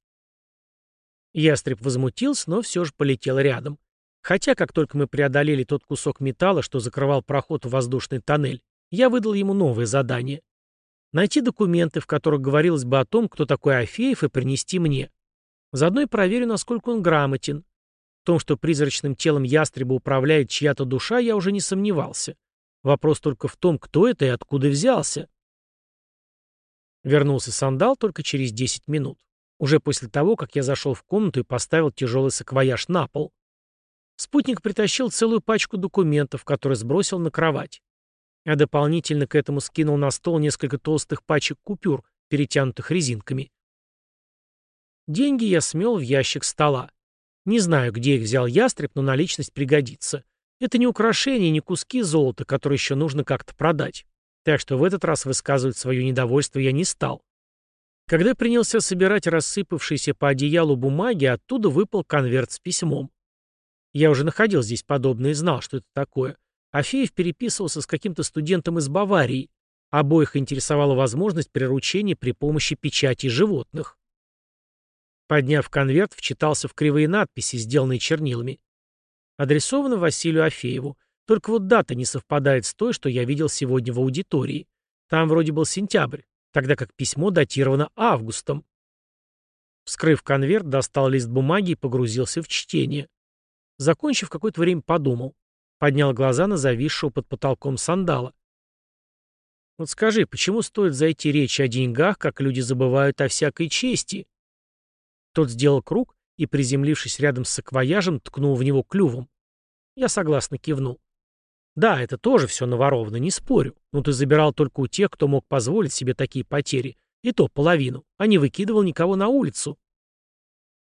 Ястреб возмутился, но все же полетел рядом. Хотя, как только мы преодолели тот кусок металла, что закрывал проход в воздушный тоннель, я выдал ему новое задание. Найти документы, в которых говорилось бы о том, кто такой Афеев, и принести мне. Заодно и проверю, насколько он грамотен. В том, что призрачным телом ястреба управляет чья-то душа, я уже не сомневался. Вопрос только в том, кто это и откуда взялся. Вернулся сандал только через 10 минут. Уже после того, как я зашел в комнату и поставил тяжелый саквояж на пол. Спутник притащил целую пачку документов, которые сбросил на кровать. а дополнительно к этому скинул на стол несколько толстых пачек купюр, перетянутых резинками. Деньги я смел в ящик стола. Не знаю, где их взял ястреб, но наличность пригодится. Это не украшения, не куски золота, которые еще нужно как-то продать. Так что в этот раз высказывать свое недовольство я не стал. Когда принялся собирать рассыпавшиеся по одеялу бумаги, оттуда выпал конверт с письмом. Я уже находил здесь подобное и знал, что это такое. Афеев переписывался с каким-то студентом из Баварии. Обоих интересовала возможность приручения при помощи печати животных. Подняв конверт, вчитался в кривые надписи, сделанные чернилами. Адресовано Василию Афееву. Только вот дата не совпадает с той, что я видел сегодня в аудитории. Там вроде был сентябрь, тогда как письмо датировано августом. Вскрыв конверт, достал лист бумаги и погрузился в чтение. Закончив какое-то время, подумал. Поднял глаза на зависшего под потолком сандала. Вот скажи, почему стоит зайти речь о деньгах, как люди забывают о всякой чести? Тот сделал круг и, приземлившись рядом с саквояжем, ткнул в него клювом. Я согласно кивнул. Да, это тоже все наворовано, не спорю. Но ты забирал только у тех, кто мог позволить себе такие потери. И то половину, а не выкидывал никого на улицу.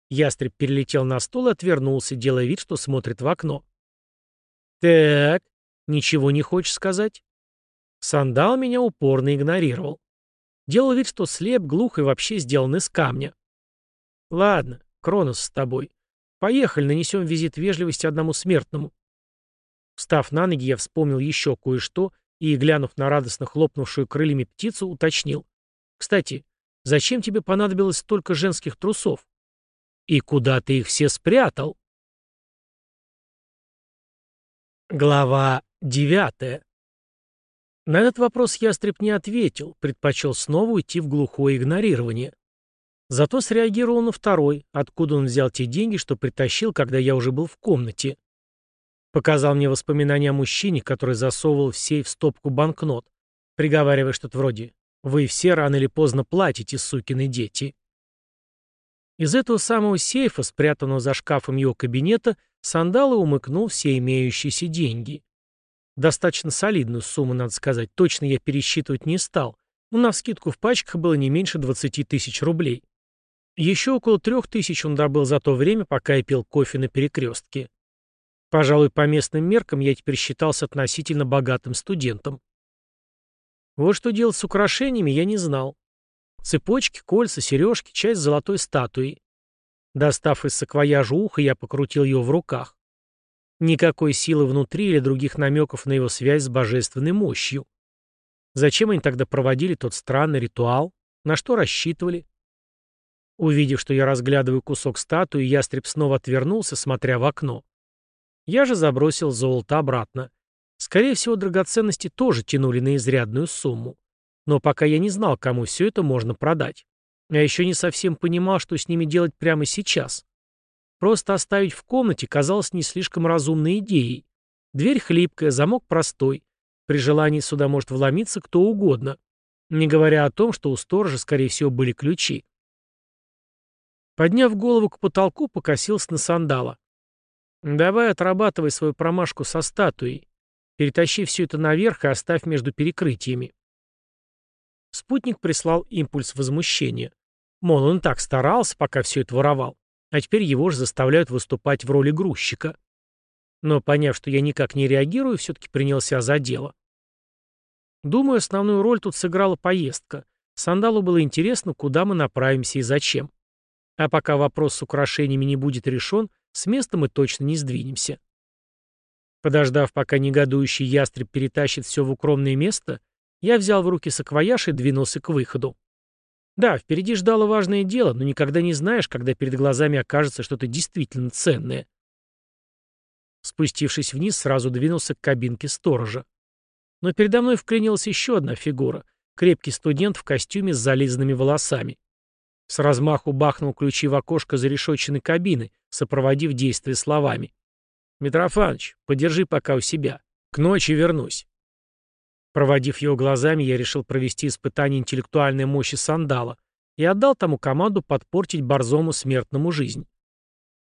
Ястреб перелетел на стол и отвернулся, делая вид, что смотрит в окно. «Так, ничего не хочешь сказать?» Сандал меня упорно игнорировал. Делал вид, что слеп, глух и вообще сделан из камня. «Ладно, Кронос с тобой. Поехали, нанесем визит вежливости одному смертному». Встав на ноги, я вспомнил еще кое-что и, глянув на радостно хлопнувшую крыльями птицу, уточнил. «Кстати, зачем тебе понадобилось столько женских трусов? И куда ты их все спрятал?» Глава девятая. На этот вопрос ястреб не ответил, предпочел снова уйти в глухое игнорирование. Зато среагировал на второй, откуда он взял те деньги, что притащил, когда я уже был в комнате. Показал мне воспоминания о мужчине, который засовывал в сейф стопку банкнот, приговаривая что-то вроде «Вы все рано или поздно платите, сукины дети». Из этого самого сейфа, спрятанного за шкафом его кабинета, Сандалы умыкнул все имеющиеся деньги. Достаточно солидную сумму, надо сказать, точно я пересчитывать не стал, но навскидку в пачках было не меньше 20 тысяч рублей. Еще около трех тысяч он добыл за то время, пока я пил кофе на перекрестке. Пожалуй, по местным меркам я теперь считался относительно богатым студентом. Вот что делать с украшениями, я не знал. Цепочки, кольца, сережки, часть золотой статуи. Достав из саквояжа ухо, я покрутил его в руках. Никакой силы внутри или других намеков на его связь с божественной мощью. Зачем они тогда проводили тот странный ритуал? На что рассчитывали? Увидев, что я разглядываю кусок статуи, ястреб снова отвернулся, смотря в окно. Я же забросил золото обратно. Скорее всего, драгоценности тоже тянули на изрядную сумму. Но пока я не знал, кому все это можно продать. Я еще не совсем понимал, что с ними делать прямо сейчас. Просто оставить в комнате казалось не слишком разумной идеей. Дверь хлипкая, замок простой. При желании сюда может вломиться кто угодно. Не говоря о том, что у сторожа, скорее всего, были ключи. Подняв голову к потолку, покосился на сандала. «Давай отрабатывай свою промашку со статуей. Перетащи все это наверх и оставь между перекрытиями». Спутник прислал импульс возмущения. Мол, он так старался, пока все это воровал, а теперь его же заставляют выступать в роли грузчика. Но, поняв, что я никак не реагирую, все-таки принялся за дело. Думаю, основную роль тут сыграла поездка. Сандалу было интересно, куда мы направимся и зачем. А пока вопрос с украшениями не будет решен, с места мы точно не сдвинемся. Подождав, пока негодующий ястреб перетащит все в укромное место, я взял в руки саквояж и двинулся к выходу. Да, впереди ждало важное дело, но никогда не знаешь, когда перед глазами окажется что-то действительно ценное. Спустившись вниз, сразу двинулся к кабинке сторожа. Но передо мной вклинилась еще одна фигура — крепкий студент в костюме с зализанными волосами. С размаху бахнул ключи в окошко зарешоченной кабины, сопроводив действие словами. «Митрофаныч, подержи пока у себя. К ночи вернусь». Проводив его глазами, я решил провести испытание интеллектуальной мощи сандала и отдал тому команду подпортить борзому смертному жизнь.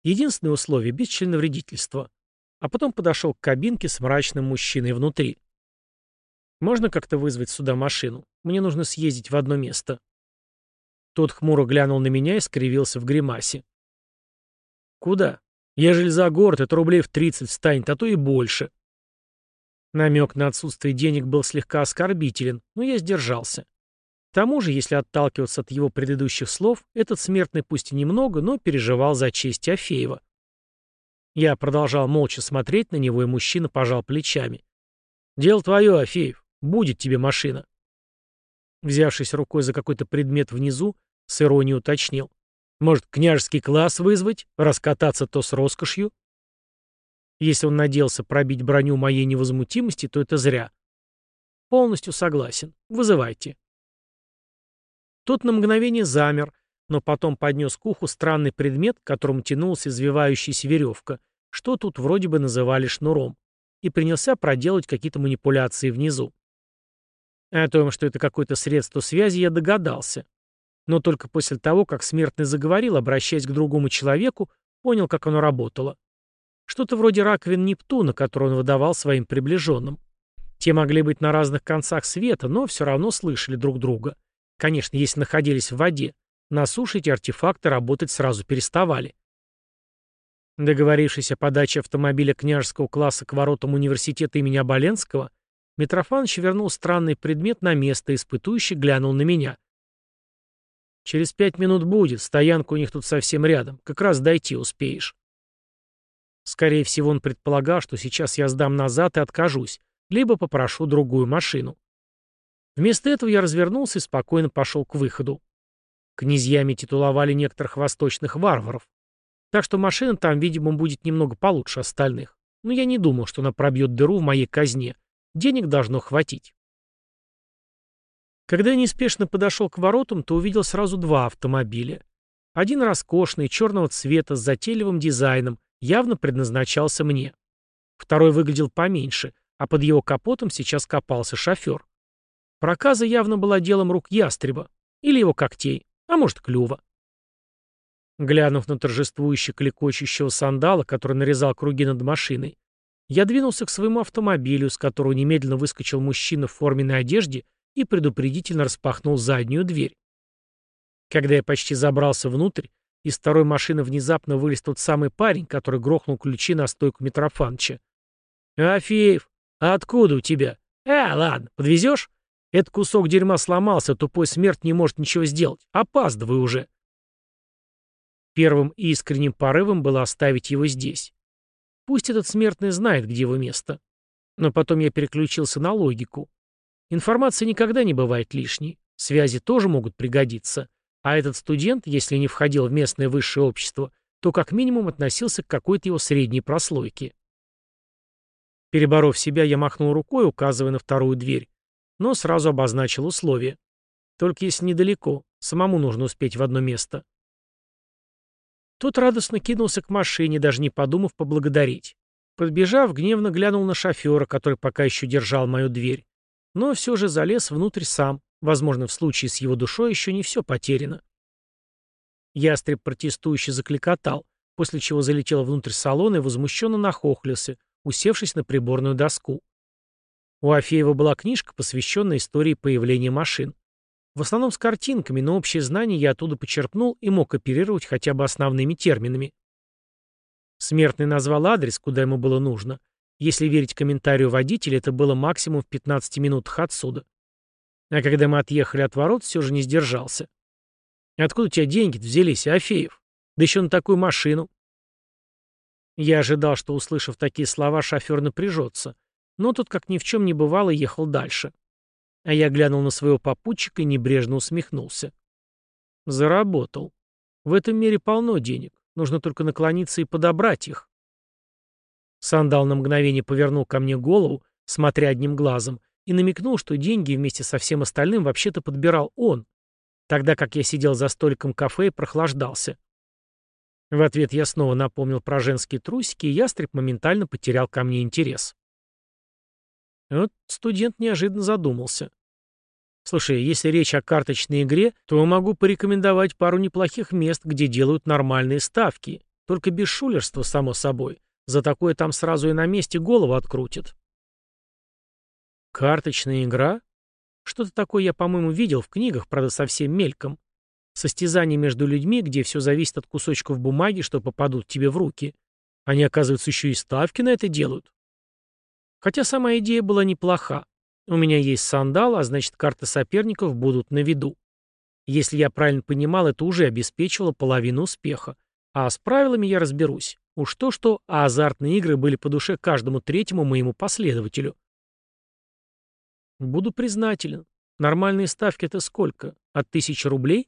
Единственное условие — без членовредительства. А потом подошел к кабинке с мрачным мужчиной внутри. Можно как-то вызвать сюда машину? Мне нужно съездить в одно место». Тот хмуро глянул на меня и скривился в гримасе. «Куда? Ежели за город, это рублей в тридцать станет, а то и больше». Намек на отсутствие денег был слегка оскорбителен, но я сдержался. К тому же, если отталкиваться от его предыдущих слов, этот смертный пусть и немного, но переживал за честь Афеева. Я продолжал молча смотреть на него, и мужчина пожал плечами. «Дело твое, Афеев. Будет тебе машина». Взявшись рукой за какой-то предмет внизу, с иронией уточнил. «Может, княжеский класс вызвать? Раскататься то с роскошью?» Если он надеялся пробить броню моей невозмутимости, то это зря. Полностью согласен. Вызывайте. Тот на мгновение замер, но потом поднес к уху странный предмет, к которому тянулась извивающаяся веревка, что тут вроде бы называли шнуром, и принялся проделать какие-то манипуляции внизу. О том, что это какое-то средство связи, я догадался. Но только после того, как смертный заговорил, обращаясь к другому человеку, понял, как оно работало. Что-то вроде раковин Нептуна, который он выдавал своим приближенным. Те могли быть на разных концах света, но все равно слышали друг друга. Конечно, если находились в воде. На суше эти артефакты работать сразу переставали. Договорившись о подаче автомобиля княжеского класса к воротам университета имени Оболенского, Митрофанович вернул странный предмет на место, испытующий глянул на меня. «Через пять минут будет, стоянка у них тут совсем рядом, как раз дойти успеешь». Скорее всего, он предполагал, что сейчас я сдам назад и откажусь, либо попрошу другую машину. Вместо этого я развернулся и спокойно пошел к выходу. Князьями титуловали некоторых восточных варваров. Так что машина там, видимо, будет немного получше остальных. Но я не думал, что она пробьет дыру в моей казне. Денег должно хватить. Когда я неспешно подошел к воротам, то увидел сразу два автомобиля. Один роскошный, черного цвета, с затейливым дизайном, явно предназначался мне. Второй выглядел поменьше, а под его капотом сейчас копался шофер. Проказа явно была делом рук ястреба, или его когтей, а может клюва. Глянув на торжествующе клекочущего сандала, который нарезал круги над машиной, я двинулся к своему автомобилю, с которого немедленно выскочил мужчина в форменной одежде и предупредительно распахнул заднюю дверь. Когда я почти забрался внутрь, из второй машины внезапно вылез тот самый парень, который грохнул ключи на стойку Митрофанча. «Афеев, а откуда у тебя? Э, ладно, подвезешь? Этот кусок дерьма сломался, тупой смерть не может ничего сделать. Опаздывай уже». Первым искренним порывом было оставить его здесь. Пусть этот смертный знает, где его место. Но потом я переключился на логику. Информация никогда не бывает лишней. Связи тоже могут пригодиться. А этот студент, если не входил в местное высшее общество, то как минимум относился к какой-то его средней прослойке. Переборов себя, я махнул рукой, указывая на вторую дверь, но сразу обозначил условие. Только если недалеко, самому нужно успеть в одно место. Тот радостно кинулся к машине, даже не подумав поблагодарить. Подбежав, гневно глянул на шофера, который пока еще держал мою дверь, но все же залез внутрь сам, Возможно, в случае с его душой еще не все потеряно. Ястреб протестующе закликотал, после чего залетел внутрь салона и возмущенно нахохлился, усевшись на приборную доску. У Афеева была книжка, посвященная истории появления машин. В основном с картинками, но общие знания я оттуда почерпнул и мог оперировать хотя бы основными терминами. Смертный назвал адрес, куда ему было нужно. Если верить комментарию водителя, это было максимум в 15 минутах отсюда. А когда мы отъехали от ворот, все же не сдержался. «Откуда у тебя деньги взялись, Афеев? Да еще на такую машину». Я ожидал, что, услышав такие слова, шофер напряжется, но тут, как ни в чем не бывало, ехал дальше. А я глянул на своего попутчика и небрежно усмехнулся. Заработал. В этом мире полно денег. Нужно только наклониться и подобрать их. Сандал на мгновение повернул ко мне голову, смотря одним глазом, и намекнул, что деньги вместе со всем остальным вообще-то подбирал он, тогда как я сидел за столиком кафе и прохлаждался. В ответ я снова напомнил про женские трусики, и ястреб моментально потерял ко мне интерес. Вот студент неожиданно задумался. «Слушай, если речь о карточной игре, то могу порекомендовать пару неплохих мест, где делают нормальные ставки. Только без шулерства, само собой. За такое там сразу и на месте голову открутят». Карточная игра? Что-то такое я, по-моему, видел в книгах, правда, совсем мельком. Состязание между людьми, где все зависит от кусочков бумаги, что попадут тебе в руки. Они, оказывается, еще и ставки на это делают. Хотя сама идея была неплоха. У меня есть сандал, а значит, карты соперников будут на виду. Если я правильно понимал, это уже обеспечивало половину успеха. А с правилами я разберусь. Уж то-что, а азартные игры были по душе каждому третьему моему последователю. Буду признателен. Нормальные ставки это сколько? От тысячи рублей?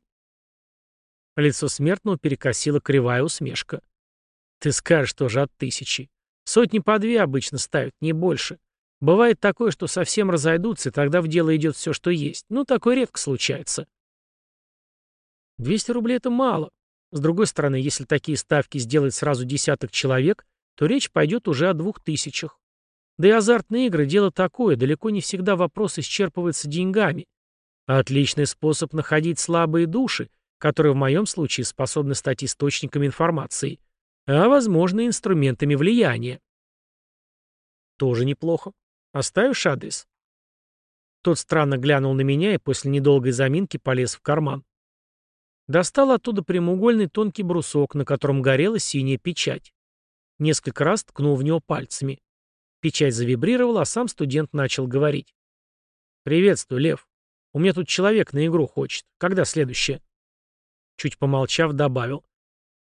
Лицо смертного перекосило кривая усмешка. Ты скажешь тоже от тысячи. Сотни по две обычно ставят, не больше. Бывает такое, что совсем разойдутся, и тогда в дело идет все, что есть. Ну, такое редко случается. 200 рублей — это мало. С другой стороны, если такие ставки сделать сразу десяток человек, то речь пойдет уже о двух тысячах. Да и азартные игры — дело такое, далеко не всегда вопрос исчерпывается деньгами. Отличный способ находить слабые души, которые в моем случае способны стать источниками информации, а, возможно, инструментами влияния. Тоже неплохо. Оставишь адрес? Тот странно глянул на меня и после недолгой заминки полез в карман. Достал оттуда прямоугольный тонкий брусок, на котором горела синяя печать. Несколько раз ткнул в него пальцами. Печать завибрировала, а сам студент начал говорить. «Приветствую, Лев. У меня тут человек на игру хочет. Когда следующее?» Чуть помолчав, добавил.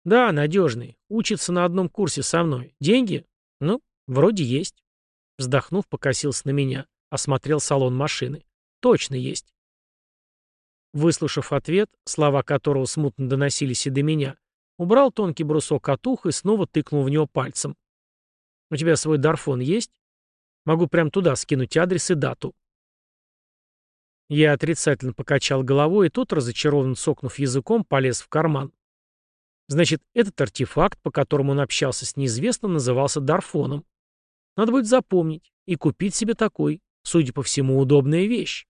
«Да, надежный. Учится на одном курсе со мной. Деньги? Ну, вроде есть». Вздохнув, покосился на меня. Осмотрел салон машины. «Точно есть». Выслушав ответ, слова которого смутно доносились и до меня, убрал тонкий брусок от уха и снова тыкнул в него пальцем. «У тебя свой дарфон есть? Могу прямо туда скинуть адрес и дату». Я отрицательно покачал головой, и тот, разочарованно цокнув языком, полез в карман. Значит, этот артефакт, по которому он общался с неизвестным, назывался Дарфоном. Надо будет запомнить и купить себе такой, судя по всему, удобная вещь.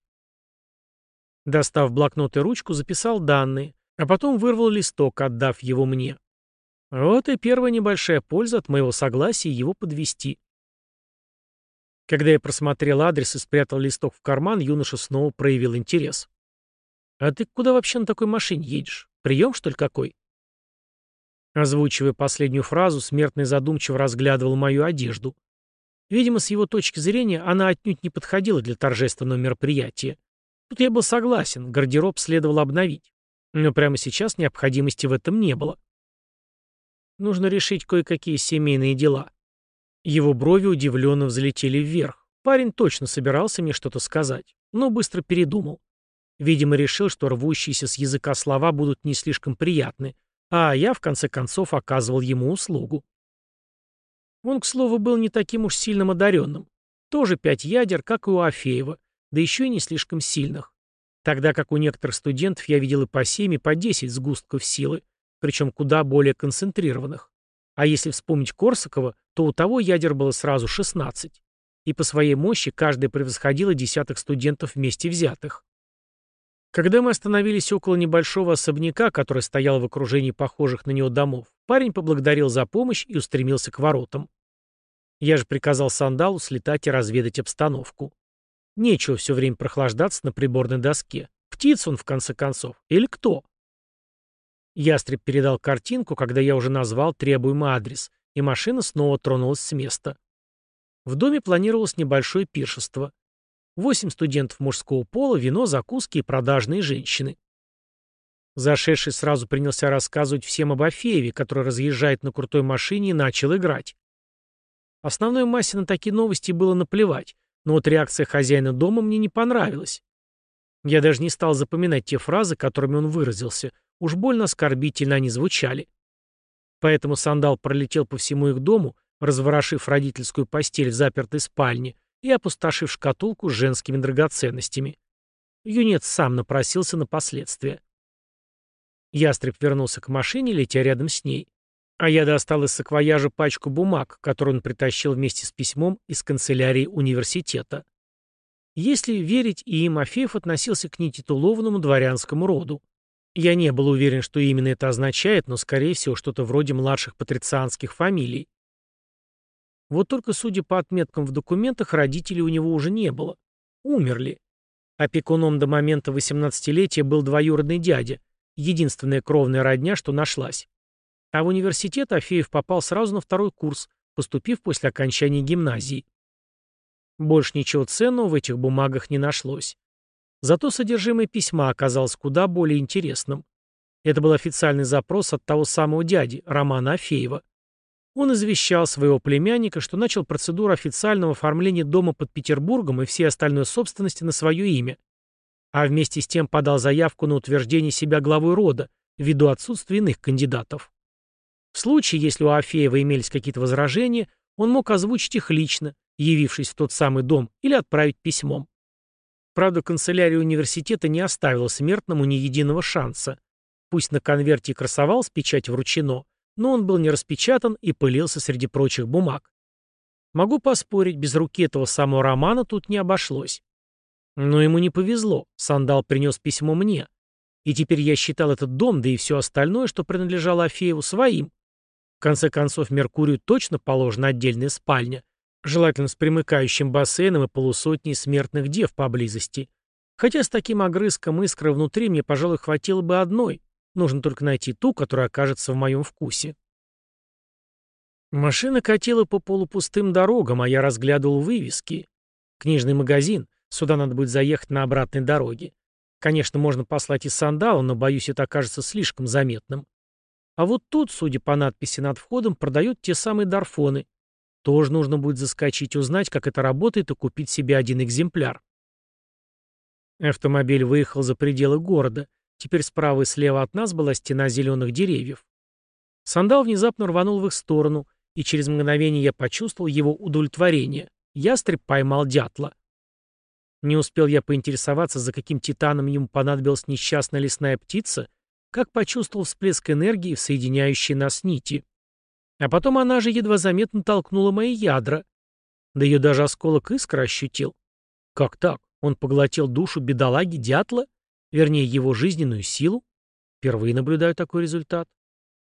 Достав блокнот и ручку, записал данные, а потом вырвал листок, отдав его мне. Вот и первая небольшая польза от моего согласия его подвести. Когда я просмотрел адрес и спрятал листок в карман, юноша снова проявил интерес. «А ты куда вообще на такой машине едешь? Прием, что ли, какой?» Озвучивая последнюю фразу, смертный задумчиво разглядывал мою одежду. Видимо, с его точки зрения, она отнюдь не подходила для торжественного мероприятия. Тут я был согласен, гардероб следовало обновить. Но прямо сейчас необходимости в этом не было. Нужно решить кое-какие семейные дела. Его брови удивленно взлетели вверх. Парень точно собирался мне что-то сказать, но быстро передумал. Видимо, решил, что рвущиеся с языка слова будут не слишком приятны, а я, в конце концов, оказывал ему услугу. Он, к слову, был не таким уж сильным одаренным. Тоже пять ядер, как и у Афеева, да еще и не слишком сильных. Тогда как у некоторых студентов я видел и по семь, и по десять сгустков силы, причем куда более концентрированных. А если вспомнить Корсакова, то у того ядер было сразу 16. И по своей мощи каждая превосходила десяток студентов вместе взятых. Когда мы остановились около небольшого особняка, который стоял в окружении похожих на него домов, парень поблагодарил за помощь и устремился к воротам. Я же приказал Сандалу слетать и разведать обстановку. Нечего все время прохлаждаться на приборной доске. Птиц он, в конце концов, или кто? Ястреб передал картинку, когда я уже назвал требуемый адрес, и машина снова тронулась с места. В доме планировалось небольшое пиршество. Восемь студентов мужского пола, вино, закуски и продажные женщины. Зашедший сразу принялся рассказывать всем об Афееве, который разъезжает на крутой машине и начал играть. Основной массе на такие новости было наплевать, но вот реакция хозяина дома мне не понравилась. Я даже не стал запоминать те фразы, которыми он выразился, уж больно оскорбительно они звучали. Поэтому сандал пролетел по всему их дому, разворошив родительскую постель в запертой спальне, и опустошив шкатулку с женскими драгоценностями. Юнец сам напросился на последствия. Ястреб вернулся к машине, летя рядом с ней. А я достал из саквояжа пачку бумаг, которую он притащил вместе с письмом из канцелярии университета. Если верить, и Мафеев относился к нетитулованному дворянскому роду. Я не был уверен, что именно это означает, но, скорее всего, что-то вроде младших патрицианских фамилий. Вот только, судя по отметкам в документах, родителей у него уже не было. умерли. Опекуном до момента 18-летия был двоюродный дядя, единственная кровная родня, что нашлась. А в университет Афеев попал сразу на второй курс, поступив после окончания гимназии. Больше ничего ценного в этих бумагах не нашлось. Зато содержимое письма оказалось куда более интересным. Это был официальный запрос от того самого дяди, Романа Афеева. Он извещал своего племянника, что начал процедуру официального оформления дома под Петербургом и всей остальной собственности на свое имя, а вместе с тем подал заявку на утверждение себя главой рода, ввиду отсутствия иных кандидатов. В случае, если у Афеева имелись какие-то возражения, он мог озвучить их лично, явившись в тот самый дом, или отправить письмом. Правда, канцелярия университета не оставила смертному ни единого шанса. Пусть на конверте и красовалась печать вручено, но он был не распечатан и пылился среди прочих бумаг. Могу поспорить, без руки этого самого романа тут не обошлось. Но ему не повезло, Сандал принес письмо мне. И теперь я считал этот дом, да и все остальное, что принадлежало Афееву, своим. В конце концов, Меркурию точно положена отдельная спальня, желательно с примыкающим бассейном и полусотней смертных дев поблизости. Хотя с таким огрызком искры внутри мне, пожалуй, хватило бы одной, Нужно только найти ту, которая окажется в моем вкусе. Машина катила по полупустым дорогам, а я разглядывал вывески. Книжный магазин. Сюда надо будет заехать на обратной дороге. Конечно, можно послать и сандала, но, боюсь, это окажется слишком заметным. А вот тут, судя по надписи над входом, продают те самые дарфоны. Тоже нужно будет заскочить, узнать, как это работает, и купить себе один экземпляр. Автомобиль выехал за пределы города. Теперь справа и слева от нас была стена зеленых деревьев. Сандал внезапно рванул в их сторону, и через мгновение я почувствовал его удовлетворение. Ястреб поймал дятла. Не успел я поинтересоваться, за каким титаном ему понадобилась несчастная лесная птица, как почувствовал всплеск энергии в соединяющей нас нити. А потом она же едва заметно толкнула мои ядра. Да ее даже осколок искры ощутил. Как так? Он поглотил душу бедолаги дятла? Вернее его жизненную силу, впервые наблюдаю такой результат.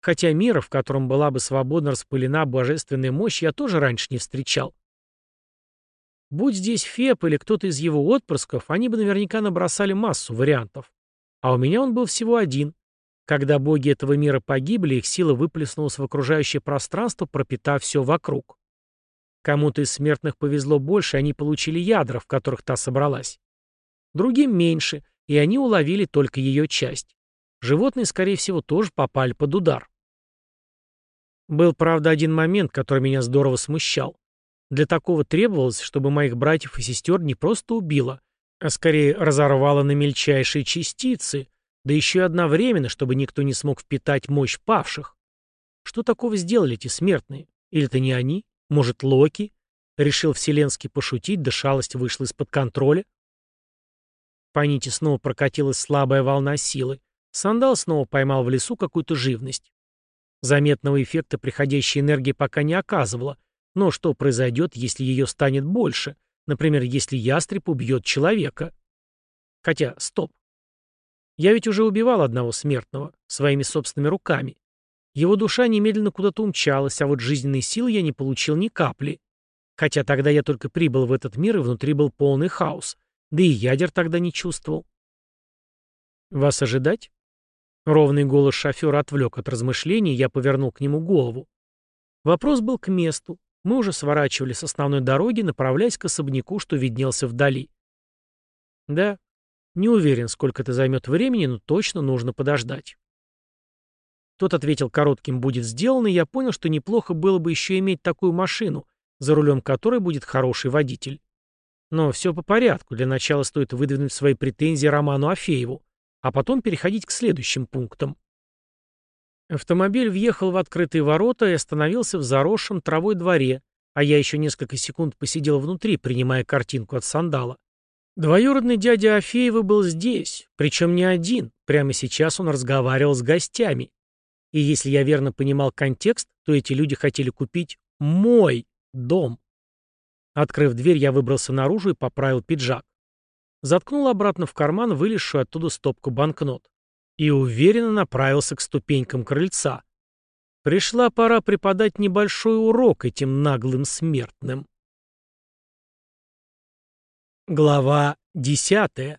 Хотя мира, в котором была бы свободно распылена божественная мощь, я тоже раньше не встречал. Будь здесь Феб или кто-то из его отпрысков, они бы наверняка набросали массу вариантов. А у меня он был всего один. Когда боги этого мира погибли, их сила выплеснулась в окружающее пространство, пропитав все вокруг. Кому-то из смертных повезло больше, они получили ядра, в которых та собралась. Другим меньше, и они уловили только ее часть. Животные, скорее всего, тоже попали под удар. Был, правда, один момент, который меня здорово смущал. Для такого требовалось, чтобы моих братьев и сестер не просто убило, а скорее разорвало на мельчайшие частицы, да еще и одновременно, чтобы никто не смог впитать мощь павших. Что такого сделали эти смертные? Или это не они? Может, Локи? Решил вселенский пошутить, да шалость вышла из-под контроля? По нити снова прокатилась слабая волна силы. Сандал снова поймал в лесу какую-то живность. Заметного эффекта приходящей энергии пока не оказывала, но что произойдет, если ее станет больше? Например, если ястреб убьет человека? Хотя, стоп. Я ведь уже убивал одного смертного, своими собственными руками. Его душа немедленно куда-то умчалась, а вот жизненной силы я не получил ни капли. Хотя тогда я только прибыл в этот мир, и внутри был полный хаос. Да и ядер тогда не чувствовал. «Вас ожидать?» Ровный голос шофера отвлек от размышлений, я повернул к нему голову. Вопрос был к месту. Мы уже сворачивали с основной дороги, направляясь к особняку, что виднелся вдали. «Да, не уверен, сколько это займет времени, но точно нужно подождать». Тот ответил коротким «будет сделано», и я понял, что неплохо было бы еще иметь такую машину, за рулем которой будет хороший водитель. Но все по порядку. Для начала стоит выдвинуть свои претензии Роману Афееву, а потом переходить к следующим пунктам. Автомобиль въехал в открытые ворота и остановился в заросшем травой дворе, а я еще несколько секунд посидел внутри, принимая картинку от сандала. Двоюродный дядя Афеева был здесь, причем не один, прямо сейчас он разговаривал с гостями. И если я верно понимал контекст, то эти люди хотели купить мой дом. Открыв дверь, я выбрался наружу и поправил пиджак. Заткнул обратно в карман вылезшую оттуда стопку банкнот. И уверенно направился к ступенькам крыльца. Пришла пора преподать небольшой урок этим наглым смертным. Глава десятая.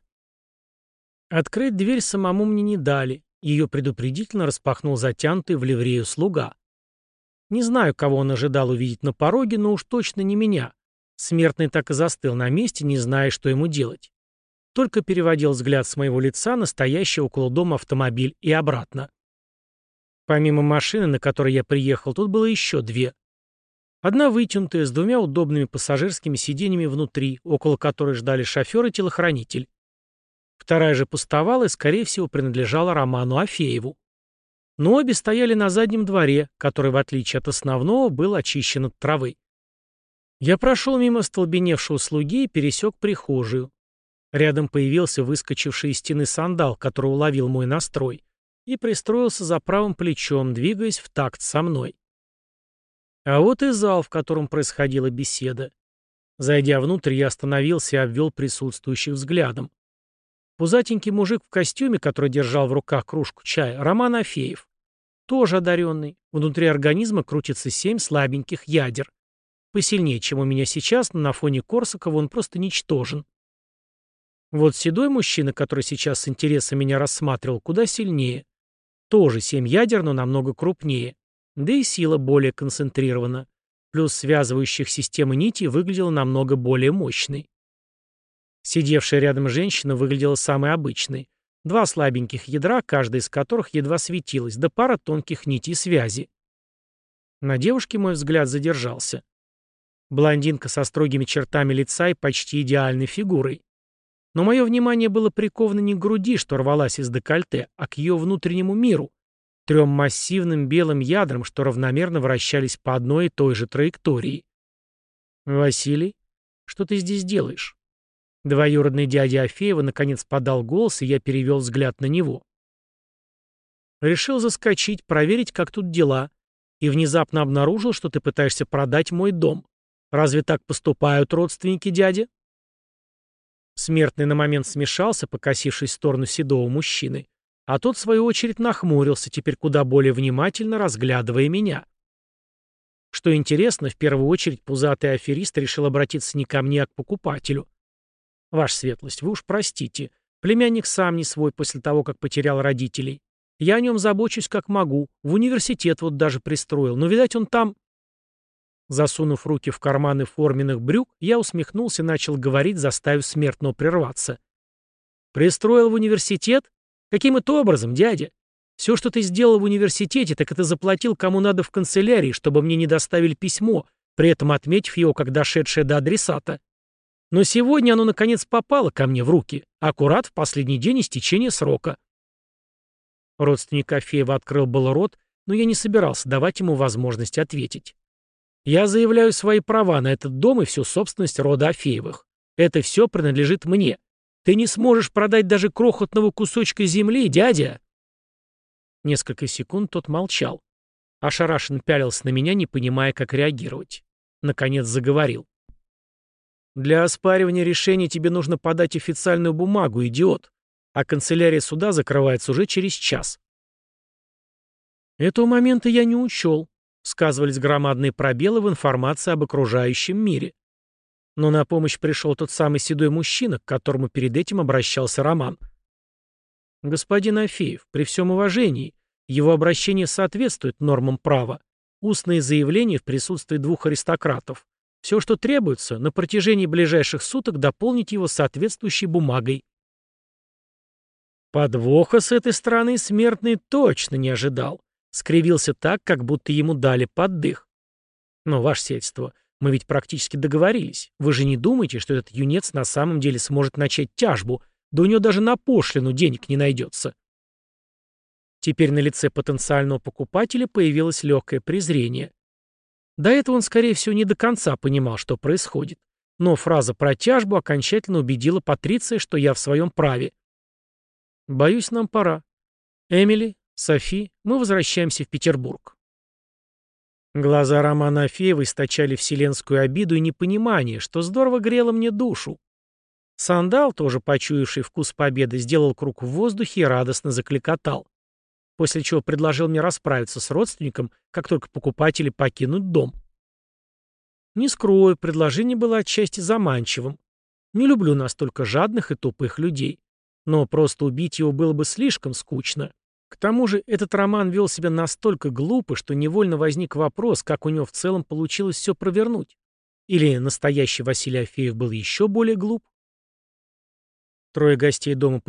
Открыть дверь самому мне не дали. Ее предупредительно распахнул затянутый в ливрею слуга. Не знаю, кого он ожидал увидеть на пороге, но уж точно не меня. Смертный так и застыл на месте, не зная, что ему делать. Только переводил взгляд с моего лица на стоящий около дома автомобиль и обратно. Помимо машины, на которой я приехал, тут было еще две. Одна вытянутая, с двумя удобными пассажирскими сиденьями внутри, около которой ждали шофер и телохранитель. Вторая же пустовала и, скорее всего, принадлежала Роману Афееву. Но обе стояли на заднем дворе, который, в отличие от основного, был очищен от травы. Я прошел мимо столбеневшего слуги и пересек прихожую. Рядом появился выскочивший из стены сандал, который уловил мой настрой, и пристроился за правым плечом, двигаясь в такт со мной. А вот и зал, в котором происходила беседа. Зайдя внутрь, я остановился и обвел присутствующих взглядом. Пузатенький мужик в костюме, который держал в руках кружку чая, Роман Афеев. Тоже одаренный. Внутри организма крутится семь слабеньких ядер. Посильнее, чем у меня сейчас, но на фоне Корсакова он просто ничтожен. Вот седой мужчина, который сейчас с интересом меня рассматривал, куда сильнее. Тоже семь ядер, но намного крупнее. Да и сила более концентрирована. Плюс связывающих системы нитей выглядела намного более мощной. Сидевшая рядом женщина выглядела самой обычной. Два слабеньких ядра, каждая из которых едва светилась, да пара тонких нитей связи. На девушке мой взгляд задержался. Блондинка со строгими чертами лица и почти идеальной фигурой. Но мое внимание было приковано не к груди, что рвалась из декольте, а к ее внутреннему миру, трем массивным белым ядрам, что равномерно вращались по одной и той же траектории. «Василий, что ты здесь делаешь?» Двоюродный дядя Афеева наконец подал голос, и я перевел взгляд на него. Решил заскочить, проверить, как тут дела, и внезапно обнаружил, что ты пытаешься продать мой дом. Разве так поступают родственники дяди? Смертный на момент смешался, покосившись в сторону седого мужчины, а тот, в свою очередь, нахмурился, теперь куда более внимательно разглядывая меня. Что интересно, в первую очередь пузатый аферист решил обратиться не ко мне, а к покупателю. «Ваша светлость, вы уж простите. Племянник сам не свой после того, как потерял родителей. Я о нем забочусь как могу. В университет вот даже пристроил. Но, видать, он там...» Засунув руки в карманы форменных брюк, я усмехнулся и начал говорить, заставив смертного прерваться. «Пристроил в университет? Каким это образом, дядя? Все, что ты сделал в университете, так это заплатил кому надо в канцелярии, чтобы мне не доставили письмо, при этом отметив его как дошедшее до адресата. Но сегодня оно наконец попало ко мне в руки, аккурат в последний день истечения срока. Родственник Афеева открыл был рот, но я не собирался давать ему возможность ответить. Я заявляю свои права на этот дом и всю собственность рода Афеевых. Это все принадлежит мне. Ты не сможешь продать даже крохотного кусочка земли, дядя!» Несколько секунд тот молчал. Ошарашен пялился на меня, не понимая, как реагировать. Наконец заговорил. «Для оспаривания решения тебе нужно подать официальную бумагу, идиот, а канцелярия суда закрывается уже через час». Этого момента я не учел. Сказывались громадные пробелы в информации об окружающем мире. Но на помощь пришел тот самый седой мужчина, к которому перед этим обращался Роман. «Господин Афеев, при всем уважении, его обращение соответствует нормам права. Устные заявления в присутствии двух аристократов. Все, что требуется, на протяжении ближайших суток дополнить его соответствующей бумагой». Подвоха с этой стороны смертный точно не ожидал. Скривился так, как будто ему дали поддых. Но, ваше сельство, мы ведь практически договорились. Вы же не думаете, что этот юнец на самом деле сможет начать тяжбу, да у него даже на пошлину денег не найдется. Теперь на лице потенциального покупателя появилось легкое презрение. До этого он, скорее всего, не до конца понимал, что происходит. Но фраза про тяжбу окончательно убедила Патриция, что я в своем праве. «Боюсь, нам пора. Эмили, Софи, мы возвращаемся в Петербург». Глаза Романа Афеева источали вселенскую обиду и непонимание, что здорово грело мне душу. Сандал, тоже почуявший вкус победы, сделал круг в воздухе и радостно закликотал. После чего предложил мне расправиться с родственником, как только покупатели покинут дом. Не скрою, предложение было отчасти заманчивым. Не люблю настолько жадных и тупых людей. Но просто убить его было бы слишком скучно. К тому же этот роман вел себя настолько глупо, что невольно возник вопрос, как у него в целом получилось все провернуть. Или настоящий Василий Афеев был еще более глуп? Трое гостей дома поднялись